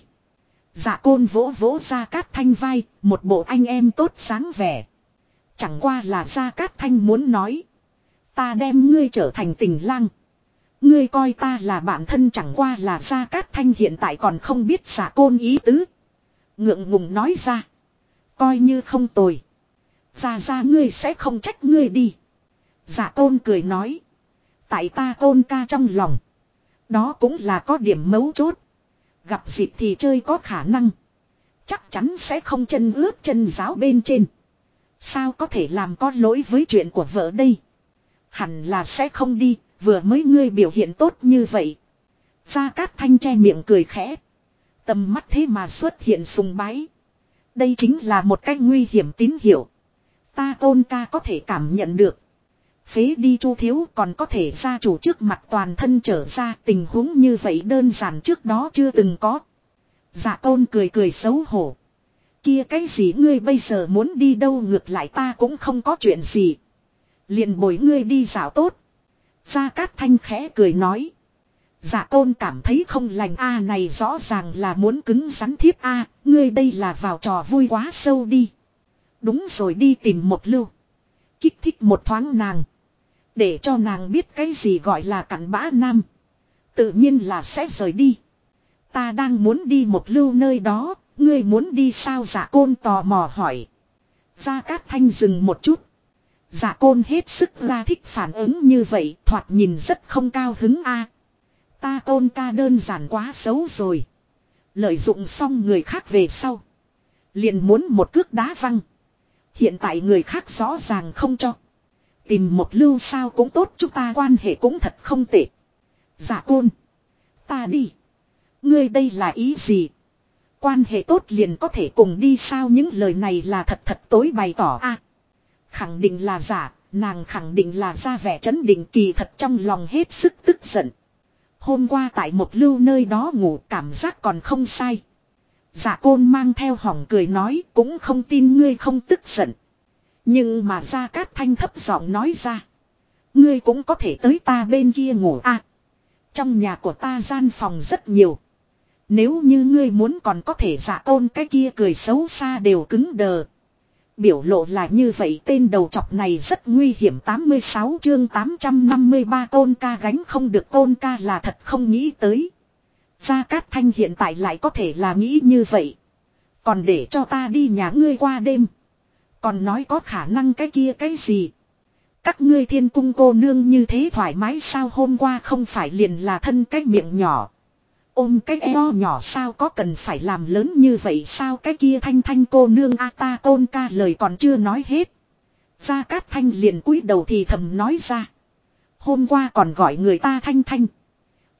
Dạ côn vỗ vỗ ra cát thanh vai, một bộ anh em tốt sáng vẻ. Chẳng qua là ra cát thanh muốn nói. Ta đem ngươi trở thành tình lang. Ngươi coi ta là bạn thân chẳng qua là Gia Cát Thanh hiện tại còn không biết xả côn ý tứ. Ngượng ngùng nói ra. Coi như không tồi. Ra ra ngươi sẽ không trách ngươi đi. Giả tôn cười nói. Tại ta tôn ca trong lòng. Đó cũng là có điểm mấu chốt. Gặp dịp thì chơi có khả năng. Chắc chắn sẽ không chân ướt chân giáo bên trên. Sao có thể làm có lỗi với chuyện của vợ đây. Hẳn là sẽ không đi, Vừa mới ngươi biểu hiện tốt như vậy. Gia Cát Thanh che miệng cười khẽ. Tầm mắt thế mà xuất hiện sùng bái. Đây chính là một cách nguy hiểm tín hiệu. Ta tôn ca có thể cảm nhận được. Phế đi chu thiếu còn có thể ra chủ trước mặt toàn thân trở ra tình huống như vậy đơn giản trước đó chưa từng có. Dạ tôn cười cười xấu hổ. Kia cái gì ngươi bây giờ muốn đi đâu ngược lại ta cũng không có chuyện gì liền bồi ngươi đi dạo tốt. Gia Cát Thanh khẽ cười nói. Dạ tôn cảm thấy không lành a này rõ ràng là muốn cứng rắn thiếp a ngươi đây là vào trò vui quá sâu đi. Đúng rồi đi tìm một lưu. Kích thích một thoáng nàng. Để cho nàng biết cái gì gọi là cặn bã nam. Tự nhiên là sẽ rời đi. Ta đang muốn đi một lưu nơi đó, ngươi muốn đi sao dạ côn tò mò hỏi. Gia Cát Thanh dừng một chút. Dạ côn hết sức ra thích phản ứng như vậy, thoạt nhìn rất không cao hứng a. Ta côn ca đơn giản quá xấu rồi. Lợi dụng xong người khác về sau. Liền muốn một cước đá văng. Hiện tại người khác rõ ràng không cho. Tìm một lưu sao cũng tốt, chúng ta quan hệ cũng thật không tệ. Dạ côn. Ta đi. Ngươi đây là ý gì? Quan hệ tốt liền có thể cùng đi sao những lời này là thật thật tối bày tỏ a Khẳng định là giả, nàng khẳng định là ra vẻ chấn định kỳ thật trong lòng hết sức tức giận. Hôm qua tại một lưu nơi đó ngủ cảm giác còn không sai. Giả côn mang theo hỏng cười nói cũng không tin ngươi không tức giận. Nhưng mà ra cát thanh thấp giọng nói ra. Ngươi cũng có thể tới ta bên kia ngủ à. Trong nhà của ta gian phòng rất nhiều. Nếu như ngươi muốn còn có thể giả côn cái kia cười xấu xa đều cứng đờ. Biểu lộ là như vậy, tên đầu chọc này rất nguy hiểm 86 chương 853 tôn ca gánh không được tôn ca là thật không nghĩ tới. Gia Cát Thanh hiện tại lại có thể là nghĩ như vậy. Còn để cho ta đi nhà ngươi qua đêm. Còn nói có khả năng cái kia cái gì. Các ngươi thiên cung cô nương như thế thoải mái sao hôm qua không phải liền là thân cái miệng nhỏ. Ôm cái eo nhỏ sao có cần phải làm lớn như vậy sao cái kia thanh thanh cô nương a ta tôn ca lời còn chưa nói hết. Gia Cát Thanh liền cúi đầu thì thầm nói ra. Hôm qua còn gọi người ta thanh thanh.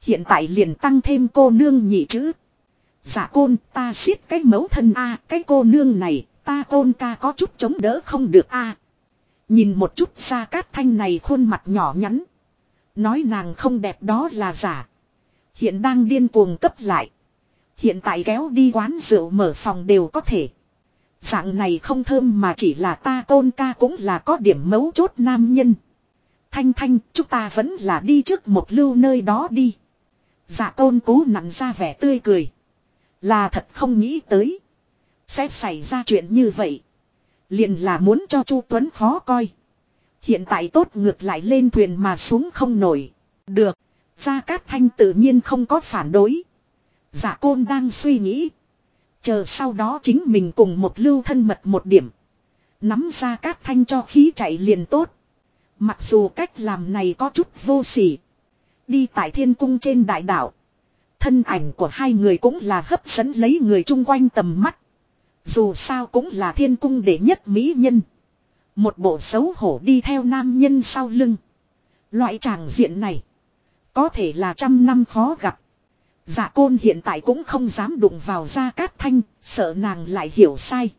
Hiện tại liền tăng thêm cô nương nhị chữ. Dạ côn, ta siết cái mẫu thân a, cái cô nương này, ta côn ca có chút chống đỡ không được a Nhìn một chút Gia cát thanh này khuôn mặt nhỏ nhắn. Nói nàng không đẹp đó là giả. Hiện đang điên cuồng cấp lại. Hiện tại kéo đi quán rượu mở phòng đều có thể. Dạng này không thơm mà chỉ là ta tôn ca cũng là có điểm mấu chốt nam nhân. Thanh thanh, chúng ta vẫn là đi trước một lưu nơi đó đi. Dạ tôn cố nặn ra vẻ tươi cười. Là thật không nghĩ tới. Sẽ xảy ra chuyện như vậy. Liền là muốn cho Chu Tuấn khó coi. Hiện tại tốt ngược lại lên thuyền mà xuống không nổi. Được. Gia Cát Thanh tự nhiên không có phản đối. giả côn đang suy nghĩ. Chờ sau đó chính mình cùng một lưu thân mật một điểm. Nắm gia Cát Thanh cho khí chạy liền tốt. Mặc dù cách làm này có chút vô sỉ. Đi tại thiên cung trên đại đảo. Thân ảnh của hai người cũng là hấp dẫn lấy người chung quanh tầm mắt. Dù sao cũng là thiên cung đệ nhất mỹ nhân. Một bộ xấu hổ đi theo nam nhân sau lưng. Loại tràng diện này. Có thể là trăm năm khó gặp. Dạ côn hiện tại cũng không dám đụng vào gia cát thanh, sợ nàng lại hiểu sai.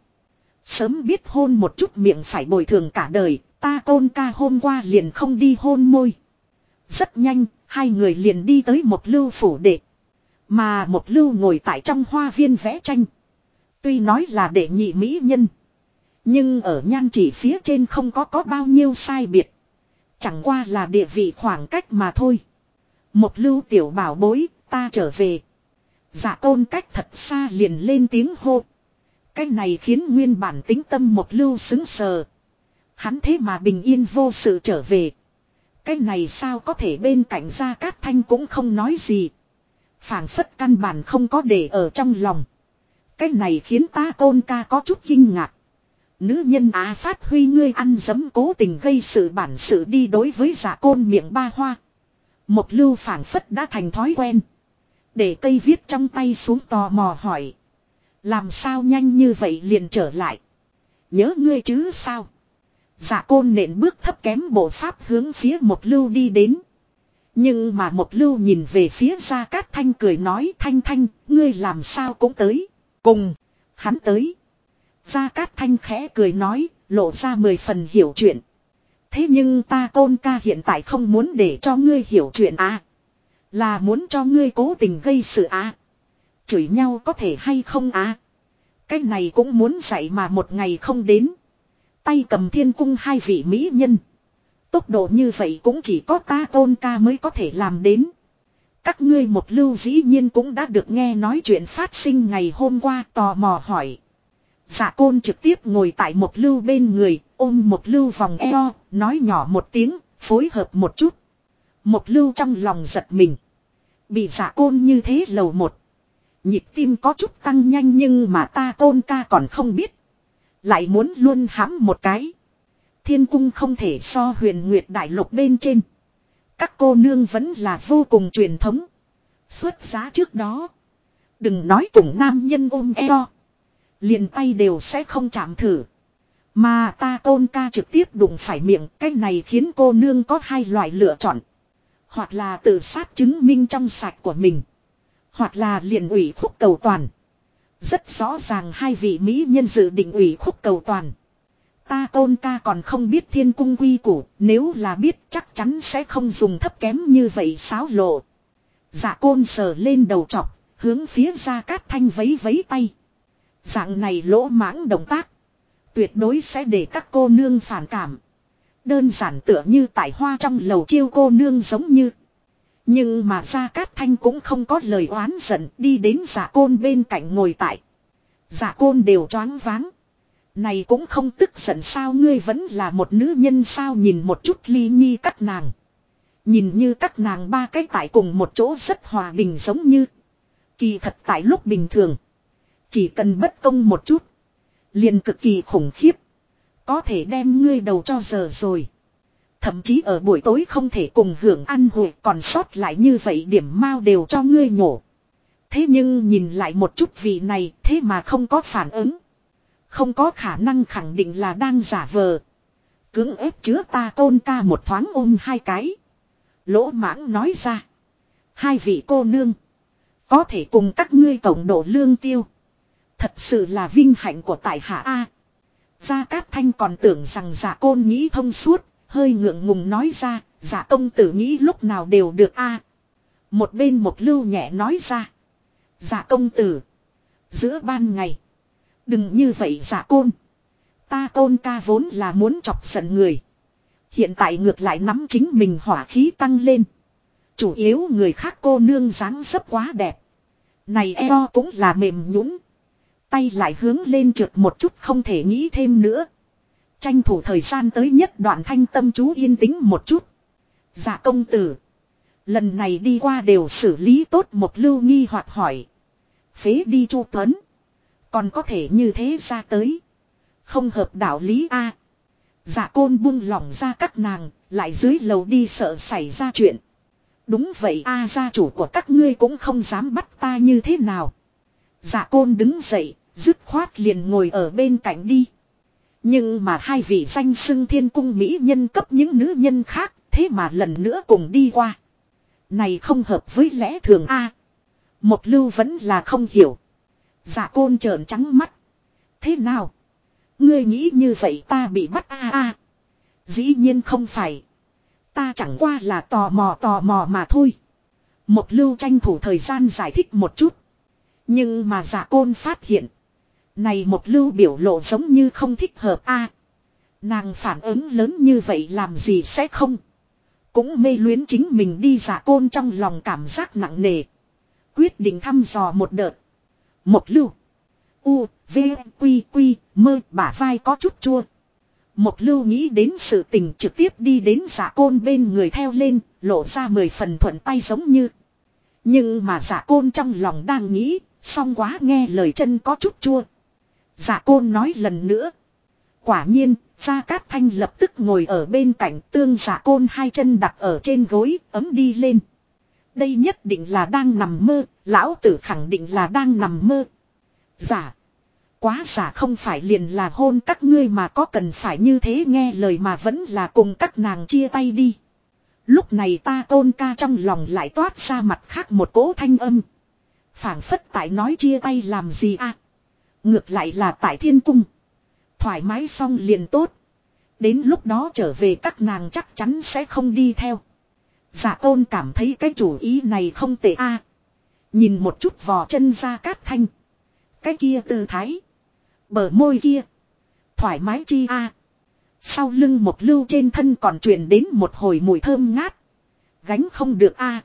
Sớm biết hôn một chút miệng phải bồi thường cả đời, ta côn ca hôm qua liền không đi hôn môi. Rất nhanh, hai người liền đi tới một lưu phủ đệ. Mà một lưu ngồi tại trong hoa viên vẽ tranh. Tuy nói là đệ nhị mỹ nhân. Nhưng ở nhan chỉ phía trên không có có bao nhiêu sai biệt. Chẳng qua là địa vị khoảng cách mà thôi. Một lưu tiểu bảo bối, ta trở về. giả tôn cách thật xa liền lên tiếng hô. Cái này khiến nguyên bản tính tâm một lưu xứng sờ. Hắn thế mà bình yên vô sự trở về. Cái này sao có thể bên cạnh gia cát thanh cũng không nói gì. phảng phất căn bản không có để ở trong lòng. Cái này khiến ta tôn ca có chút kinh ngạc. Nữ nhân á phát huy ngươi ăn dấm cố tình gây sự bản sự đi đối với giả côn miệng ba hoa. Một lưu phảng phất đã thành thói quen. Để cây viết trong tay xuống tò mò hỏi. Làm sao nhanh như vậy liền trở lại. Nhớ ngươi chứ sao. Giả côn nện bước thấp kém bộ pháp hướng phía một lưu đi đến. Nhưng mà một lưu nhìn về phía gia cát thanh cười nói thanh thanh, ngươi làm sao cũng tới. Cùng, hắn tới. Gia Cát Thanh khẽ cười nói, lộ ra mười phần hiểu chuyện. Thế nhưng ta tôn ca hiện tại không muốn để cho ngươi hiểu chuyện à. Là muốn cho ngươi cố tình gây sự à. Chửi nhau có thể hay không à. Cái này cũng muốn dạy mà một ngày không đến. Tay cầm thiên cung hai vị mỹ nhân. Tốc độ như vậy cũng chỉ có ta tôn ca mới có thể làm đến. Các ngươi một lưu dĩ nhiên cũng đã được nghe nói chuyện phát sinh ngày hôm qua tò mò hỏi. Dạ côn trực tiếp ngồi tại một lưu bên người, ôm một lưu vòng eo, nói nhỏ một tiếng, phối hợp một chút. Một lưu trong lòng giật mình. Bị dạ côn như thế lầu một. Nhịp tim có chút tăng nhanh nhưng mà ta côn ca còn không biết. Lại muốn luôn hãm một cái. Thiên cung không thể so huyền nguyệt đại lục bên trên. Các cô nương vẫn là vô cùng truyền thống. Xuất giá trước đó. Đừng nói cùng nam nhân ôm eo. Liền tay đều sẽ không chạm thử. Mà ta tôn ca trực tiếp đụng phải miệng. Cái này khiến cô nương có hai loại lựa chọn. Hoặc là tự sát chứng minh trong sạch của mình. Hoặc là liền ủy khúc cầu toàn. Rất rõ ràng hai vị Mỹ nhân dự định ủy khúc cầu toàn. Ta tôn ca còn không biết thiên cung quy củ, nếu là biết chắc chắn sẽ không dùng thấp kém như vậy xáo lộ. Dạ côn sờ lên đầu chọc, hướng phía ra cát thanh vấy vấy tay. Dạng này lỗ mãng động tác. Tuyệt đối sẽ để các cô nương phản cảm. Đơn giản tựa như tại hoa trong lầu chiêu cô nương giống như. Nhưng mà Gia Cát Thanh cũng không có lời oán giận đi đến giả côn bên cạnh ngồi tại. Giả côn đều choáng váng. Này cũng không tức giận sao ngươi vẫn là một nữ nhân sao nhìn một chút ly nhi các nàng. Nhìn như các nàng ba cái tại cùng một chỗ rất hòa bình giống như. Kỳ thật tại lúc bình thường. Chỉ cần bất công một chút. Liền cực kỳ khủng khiếp. Có thể đem ngươi đầu cho giờ rồi. Thậm chí ở buổi tối không thể cùng hưởng ăn hội còn sót lại như vậy điểm mau đều cho ngươi nhổ. Thế nhưng nhìn lại một chút vị này, thế mà không có phản ứng. Không có khả năng khẳng định là đang giả vờ. Cưỡng ép chứa ta tôn ca một thoáng ôm hai cái. Lỗ mãng nói ra. Hai vị cô nương. Có thể cùng các ngươi tổng độ lương tiêu. Thật sự là vinh hạnh của tại hạ A. Gia Cát Thanh còn tưởng rằng giả côn nghĩ thông suốt, hơi ngượng ngùng nói ra, giả công tử nghĩ lúc nào đều được A. Một bên một lưu nhẹ nói ra. Giả công tử. Giữa ban ngày. Đừng như vậy giả côn. Ta côn ca vốn là muốn chọc giận người. Hiện tại ngược lại nắm chính mình hỏa khí tăng lên. Chủ yếu người khác cô nương dáng dấp quá đẹp. Này eo cũng là mềm nhũn Tay lại hướng lên trượt một chút không thể nghĩ thêm nữa. Tranh thủ thời gian tới nhất đoạn thanh tâm chú yên tĩnh một chút. Dạ công tử. Lần này đi qua đều xử lý tốt một lưu nghi hoặc hỏi. Phế đi chu tuấn. Còn có thể như thế ra tới. Không hợp đạo lý A. Dạ côn buông lỏng ra các nàng, lại dưới lầu đi sợ xảy ra chuyện. Đúng vậy A gia chủ của các ngươi cũng không dám bắt ta như thế nào. Dạ côn đứng dậy, dứt khoát liền ngồi ở bên cạnh đi. Nhưng mà hai vị danh xưng thiên cung mỹ nhân cấp những nữ nhân khác, thế mà lần nữa cùng đi qua. Này không hợp với lẽ thường A. một lưu vẫn là không hiểu. Dạ côn trợn trắng mắt. Thế nào? Ngươi nghĩ như vậy ta bị bắt a a. Dĩ nhiên không phải. Ta chẳng qua là tò mò tò mò mà thôi. Một lưu tranh thủ thời gian giải thích một chút. Nhưng mà giả côn phát hiện. Này một lưu biểu lộ giống như không thích hợp a. nàng phản ứng lớn như vậy làm gì sẽ không. Cũng mê luyến chính mình đi giả côn trong lòng cảm giác nặng nề. Quyết định thăm dò một đợt. Một lưu. U, V, Quy, Quy, mơ, bả vai có chút chua. Một lưu nghĩ đến sự tình trực tiếp đi đến giả côn bên người theo lên, lộ ra mười phần thuận tay giống như. Nhưng mà giả côn trong lòng đang nghĩ, xong quá nghe lời chân có chút chua. Dạ giả côn nói lần nữa. Quả nhiên, Gia Cát Thanh lập tức ngồi ở bên cạnh tương giả côn hai chân đặt ở trên gối, ấm đi lên. Đây nhất định là đang nằm mơ, lão tử khẳng định là đang nằm mơ. Giả. Quá giả không phải liền là hôn các ngươi mà có cần phải như thế nghe lời mà vẫn là cùng các nàng chia tay đi. Lúc này ta tôn ca trong lòng lại toát ra mặt khác một cỗ thanh âm phảng phất tại nói chia tay làm gì à. Ngược lại là tại thiên cung. Thoải mái xong liền tốt. Đến lúc đó trở về các nàng chắc chắn sẽ không đi theo. Giả tôn cảm thấy cái chủ ý này không tệ a Nhìn một chút vò chân ra cát thanh. Cái kia tư thái. Bờ môi kia. Thoải mái chi a. Sau lưng một lưu trên thân còn truyền đến một hồi mùi thơm ngát. Gánh không được a.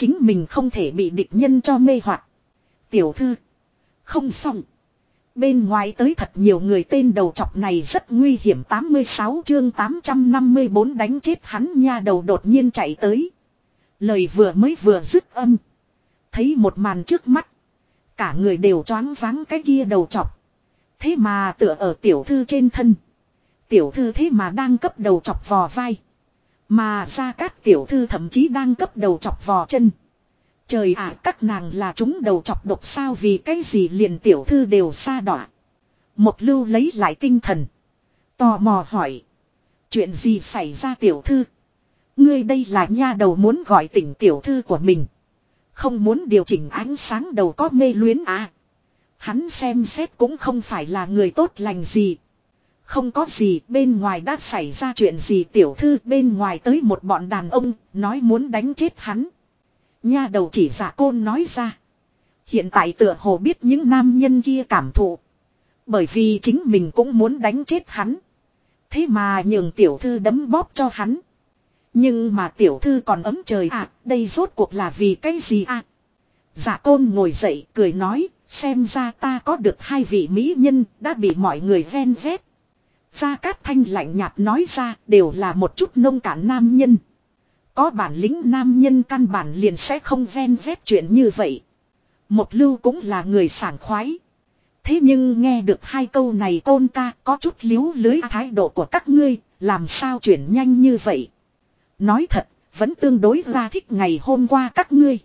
Chính mình không thể bị địch nhân cho mê hoặc. Tiểu thư. Không xong. Bên ngoài tới thật nhiều người tên đầu chọc này rất nguy hiểm 86 chương 854 đánh chết hắn nha đầu đột nhiên chạy tới. Lời vừa mới vừa dứt âm. Thấy một màn trước mắt. Cả người đều choáng váng cái kia đầu chọc. Thế mà tựa ở tiểu thư trên thân. Tiểu thư thế mà đang cấp đầu chọc vò vai. Mà ra các tiểu thư thậm chí đang cấp đầu chọc vò chân. Trời ạ, các nàng là chúng đầu chọc độc sao vì cái gì liền tiểu thư đều xa đọa. Một lưu lấy lại tinh thần. Tò mò hỏi. Chuyện gì xảy ra tiểu thư? Ngươi đây là nha đầu muốn gọi tỉnh tiểu thư của mình. Không muốn điều chỉnh ánh sáng đầu có mê luyến à. Hắn xem xét cũng không phải là người tốt lành gì. Không có gì bên ngoài đã xảy ra chuyện gì tiểu thư bên ngoài tới một bọn đàn ông nói muốn đánh chết hắn. Nha đầu chỉ giả côn nói ra. Hiện tại tựa hồ biết những nam nhân kia cảm thụ. Bởi vì chính mình cũng muốn đánh chết hắn. Thế mà nhường tiểu thư đấm bóp cho hắn. Nhưng mà tiểu thư còn ấm trời à, đây rốt cuộc là vì cái gì à? Giả côn ngồi dậy cười nói, xem ra ta có được hai vị mỹ nhân đã bị mọi người ven vét. Gia Cát Thanh lạnh nhạt nói ra đều là một chút nông cạn nam nhân. Có bản lĩnh nam nhân căn bản liền sẽ không ven vét chuyện như vậy. Một lưu cũng là người sảng khoái. Thế nhưng nghe được hai câu này tôn ca có chút liếu lưới thái độ của các ngươi, làm sao chuyển nhanh như vậy. Nói thật, vẫn tương đối ra thích ngày hôm qua các ngươi.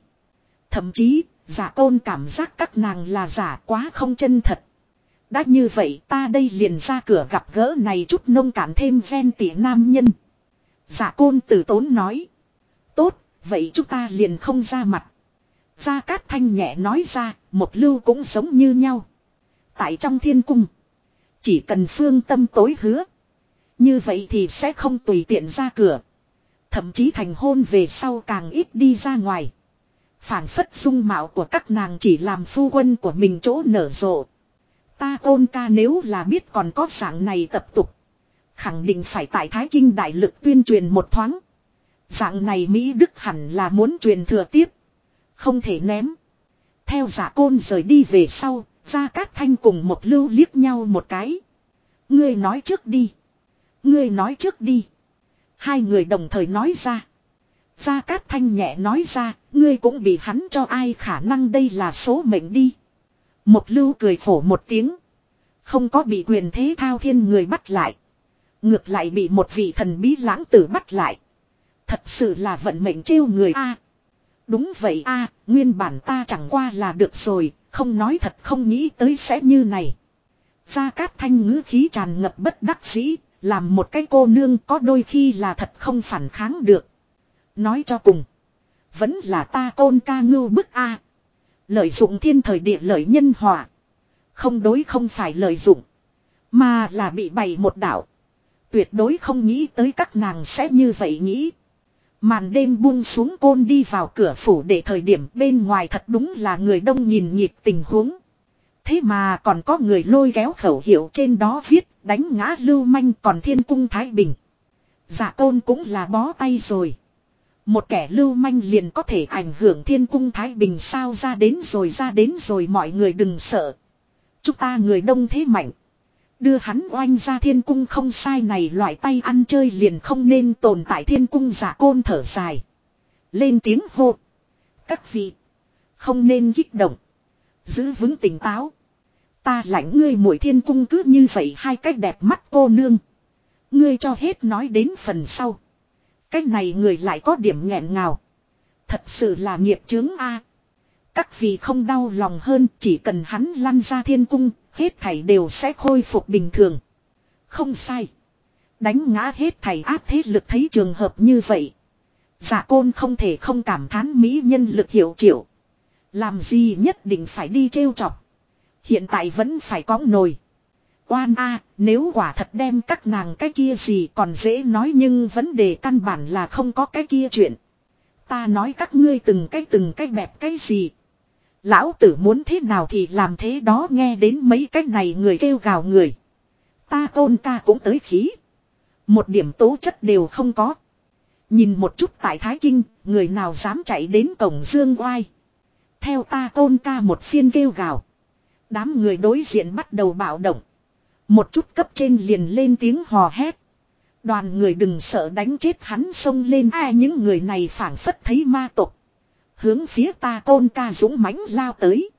Thậm chí, giả tôn cảm giác các nàng là giả quá không chân thật. Đã như vậy ta đây liền ra cửa gặp gỡ này chút nông cản thêm ven tỉ nam nhân. Giả côn tử tốn nói. Tốt, Vậy chúng ta liền không ra mặt. Gia Cát Thanh nhẹ nói ra, một lưu cũng giống như nhau. Tại trong thiên cung. Chỉ cần phương tâm tối hứa. Như vậy thì sẽ không tùy tiện ra cửa. Thậm chí thành hôn về sau càng ít đi ra ngoài. phản phất dung mạo của các nàng chỉ làm phu quân của mình chỗ nở rộ. Ta tôn ca nếu là biết còn có dạng này tập tục. Khẳng định phải tại Thái Kinh đại lực tuyên truyền một thoáng. Dạng này Mỹ Đức hẳn là muốn truyền thừa tiếp. Không thể ném. Theo giả côn rời đi về sau, Gia Cát Thanh cùng một lưu liếc nhau một cái. Ngươi nói trước đi. Ngươi nói trước đi. Hai người đồng thời nói ra. Gia Cát Thanh nhẹ nói ra, ngươi cũng bị hắn cho ai khả năng đây là số mệnh đi. Một lưu cười khổ một tiếng. Không có bị quyền thế thao thiên người bắt lại. Ngược lại bị một vị thần bí lãng tử bắt lại. Thật sự là vận mệnh trêu người a. đúng vậy a, nguyên bản ta chẳng qua là được rồi, không nói thật không nghĩ tới sẽ như này. Gia Cát Thanh ngữ khí tràn ngập bất đắc dĩ, làm một cái cô nương có đôi khi là thật không phản kháng được. Nói cho cùng. Vẫn là ta tôn ca ngưu bức a Lợi dụng thiên thời địa lợi nhân hòa. Không đối không phải lợi dụng. Mà là bị bày một đảo. Tuyệt đối không nghĩ tới các nàng sẽ như vậy nghĩ. Màn đêm buông xuống côn đi vào cửa phủ để thời điểm bên ngoài thật đúng là người đông nhìn nhịp tình huống. Thế mà còn có người lôi kéo khẩu hiệu trên đó viết, đánh ngã lưu manh còn thiên cung Thái Bình. giả tôn cũng là bó tay rồi. Một kẻ lưu manh liền có thể ảnh hưởng thiên cung Thái Bình sao ra đến rồi, ra đến rồi, mọi người đừng sợ. Chúng ta người đông thế mạnh. Đưa hắn oanh ra thiên cung không sai này, loại tay ăn chơi liền không nên tồn tại thiên cung giả côn thở dài. Lên tiếng hô. Các vị. Không nên kích động. Giữ vững tỉnh táo. Ta lãnh ngươi mũi thiên cung cứ như vậy, hai cách đẹp mắt cô nương. Ngươi cho hết nói đến phần sau. Cách này người lại có điểm nghẹn ngào. Thật sự là nghiệp chướng A. Các vị không đau lòng hơn chỉ cần hắn lăn ra thiên cung, hết thảy đều sẽ khôi phục bình thường. Không sai. Đánh ngã hết thảy áp thế lực thấy trường hợp như vậy. Giả côn không thể không cảm thán mỹ nhân lực hiệu triệu. Làm gì nhất định phải đi trêu chọc. Hiện tại vẫn phải có nồi. Oan a nếu quả thật đem các nàng cái kia gì còn dễ nói nhưng vấn đề căn bản là không có cái kia chuyện. Ta nói các ngươi từng cái từng cái bẹp cái gì. Lão tử muốn thế nào thì làm thế đó nghe đến mấy cái này người kêu gào người. Ta tôn ca cũng tới khí. Một điểm tố chất đều không có. Nhìn một chút tại Thái Kinh, người nào dám chạy đến cổng Dương Oai. Theo ta tôn ca một phiên kêu gào. Đám người đối diện bắt đầu bạo động. Một chút cấp trên liền lên tiếng hò hét. Đoàn người đừng sợ đánh chết hắn xông lên ai, những người này phản phất thấy ma tộc. Hướng phía ta côn ca dũng mãnh lao tới.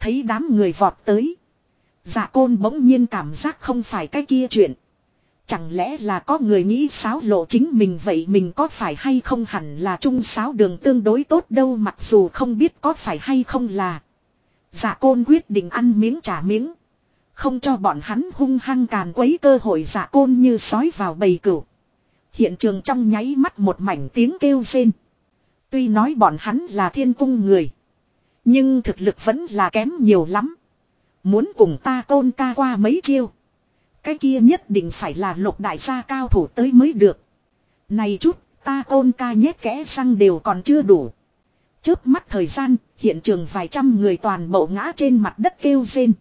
Thấy đám người vọt tới. Dạ côn bỗng nhiên cảm giác không phải cái kia chuyện. Chẳng lẽ là có người nghĩ sáo lộ chính mình vậy mình có phải hay không hẳn là trung sáo đường tương đối tốt đâu mặc dù không biết có phải hay không là. Dạ côn quyết định ăn miếng trả miếng. Không cho bọn hắn hung hăng càn quấy cơ hội giả côn như sói vào bầy cửu. Hiện trường trong nháy mắt một mảnh tiếng kêu rên. Tuy nói bọn hắn là thiên cung người. Nhưng thực lực vẫn là kém nhiều lắm. Muốn cùng ta tôn ca qua mấy chiêu. Cái kia nhất định phải là lục đại gia cao thủ tới mới được. Này chút, ta tôn ca nhét kẽ răng đều còn chưa đủ. trước mắt thời gian, hiện trường vài trăm người toàn bộ ngã trên mặt đất kêu rên.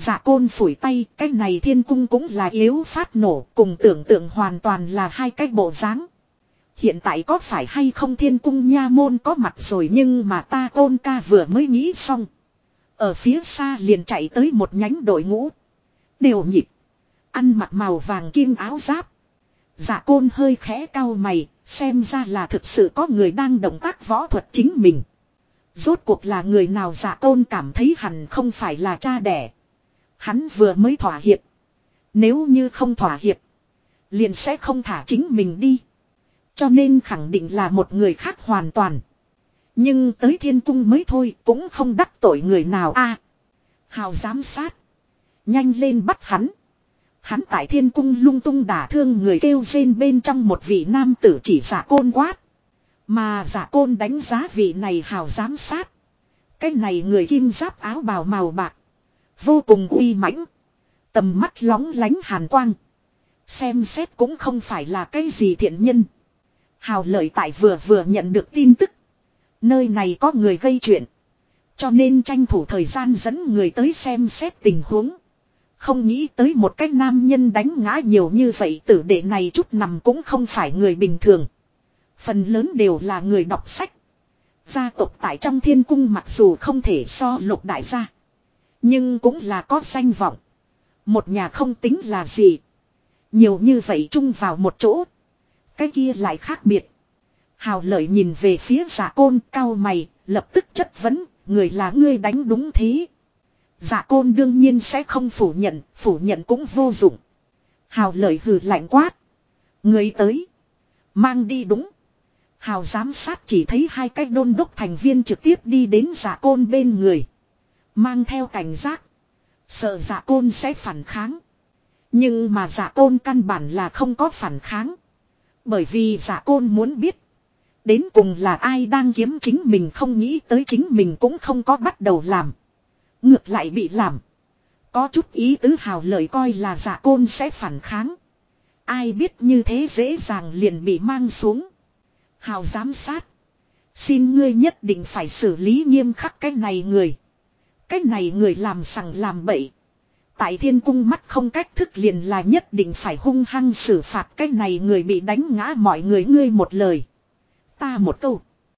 Dạ côn phủi tay, cái này thiên cung cũng là yếu phát nổ, cùng tưởng tượng hoàn toàn là hai cái bộ dáng. Hiện tại có phải hay không thiên cung nha môn có mặt rồi nhưng mà ta côn ca vừa mới nghĩ xong. Ở phía xa liền chạy tới một nhánh đội ngũ. Đều nhịp. Ăn mặc màu vàng kim áo giáp. Dạ côn hơi khẽ cau mày, xem ra là thực sự có người đang động tác võ thuật chính mình. Rốt cuộc là người nào dạ côn cảm thấy hẳn không phải là cha đẻ. Hắn vừa mới thỏa hiệp. Nếu như không thỏa hiệp. Liền sẽ không thả chính mình đi. Cho nên khẳng định là một người khác hoàn toàn. Nhưng tới thiên cung mới thôi cũng không đắc tội người nào a Hào giám sát. Nhanh lên bắt hắn. Hắn tại thiên cung lung tung đả thương người kêu rên bên trong một vị nam tử chỉ giả côn quát. Mà giả côn đánh giá vị này hào giám sát. Cái này người kim giáp áo bào màu bạc. Vô cùng uy mãnh. Tầm mắt lóng lánh hàn quang. Xem xét cũng không phải là cái gì thiện nhân. Hào lợi tại vừa vừa nhận được tin tức. Nơi này có người gây chuyện. Cho nên tranh thủ thời gian dẫn người tới xem xét tình huống. Không nghĩ tới một cái nam nhân đánh ngã nhiều như vậy, tử đệ này chút nằm cũng không phải người bình thường. Phần lớn đều là người đọc sách. Gia tộc tại trong thiên cung mặc dù không thể so lục đại gia. Nhưng cũng là có danh vọng. Một nhà không tính là gì. Nhiều như vậy chung vào một chỗ. Cái kia lại khác biệt. Hào lợi nhìn về phía giả côn cao mày, lập tức chất vấn, người là ngươi đánh đúng thế. Giả côn đương nhiên sẽ không phủ nhận, phủ nhận cũng vô dụng. Hào lợi hừ lạnh quát. Người tới. Mang đi đúng. Hào giám sát chỉ thấy hai cái đôn đốc thành viên trực tiếp đi đến giả côn bên người. Mang theo cảnh giác. Sợ giả côn sẽ phản kháng. Nhưng mà giả côn căn bản là không có phản kháng. Bởi vì giả côn muốn biết. Đến cùng là ai đang kiếm chính mình không nghĩ tới chính mình cũng không có bắt đầu làm. Ngược lại bị làm. Có chút ý tứ hào lời coi là giả côn sẽ phản kháng. Ai biết như thế dễ dàng liền bị mang xuống. Hào giám sát. Xin ngươi nhất định phải xử lý nghiêm khắc cái này người. Cái này người làm sằng làm bậy. Tại thiên cung mắt không cách thức liền là nhất định phải hung hăng xử phạt cái này người bị đánh ngã mọi người, ngươi một lời. Ta một câu.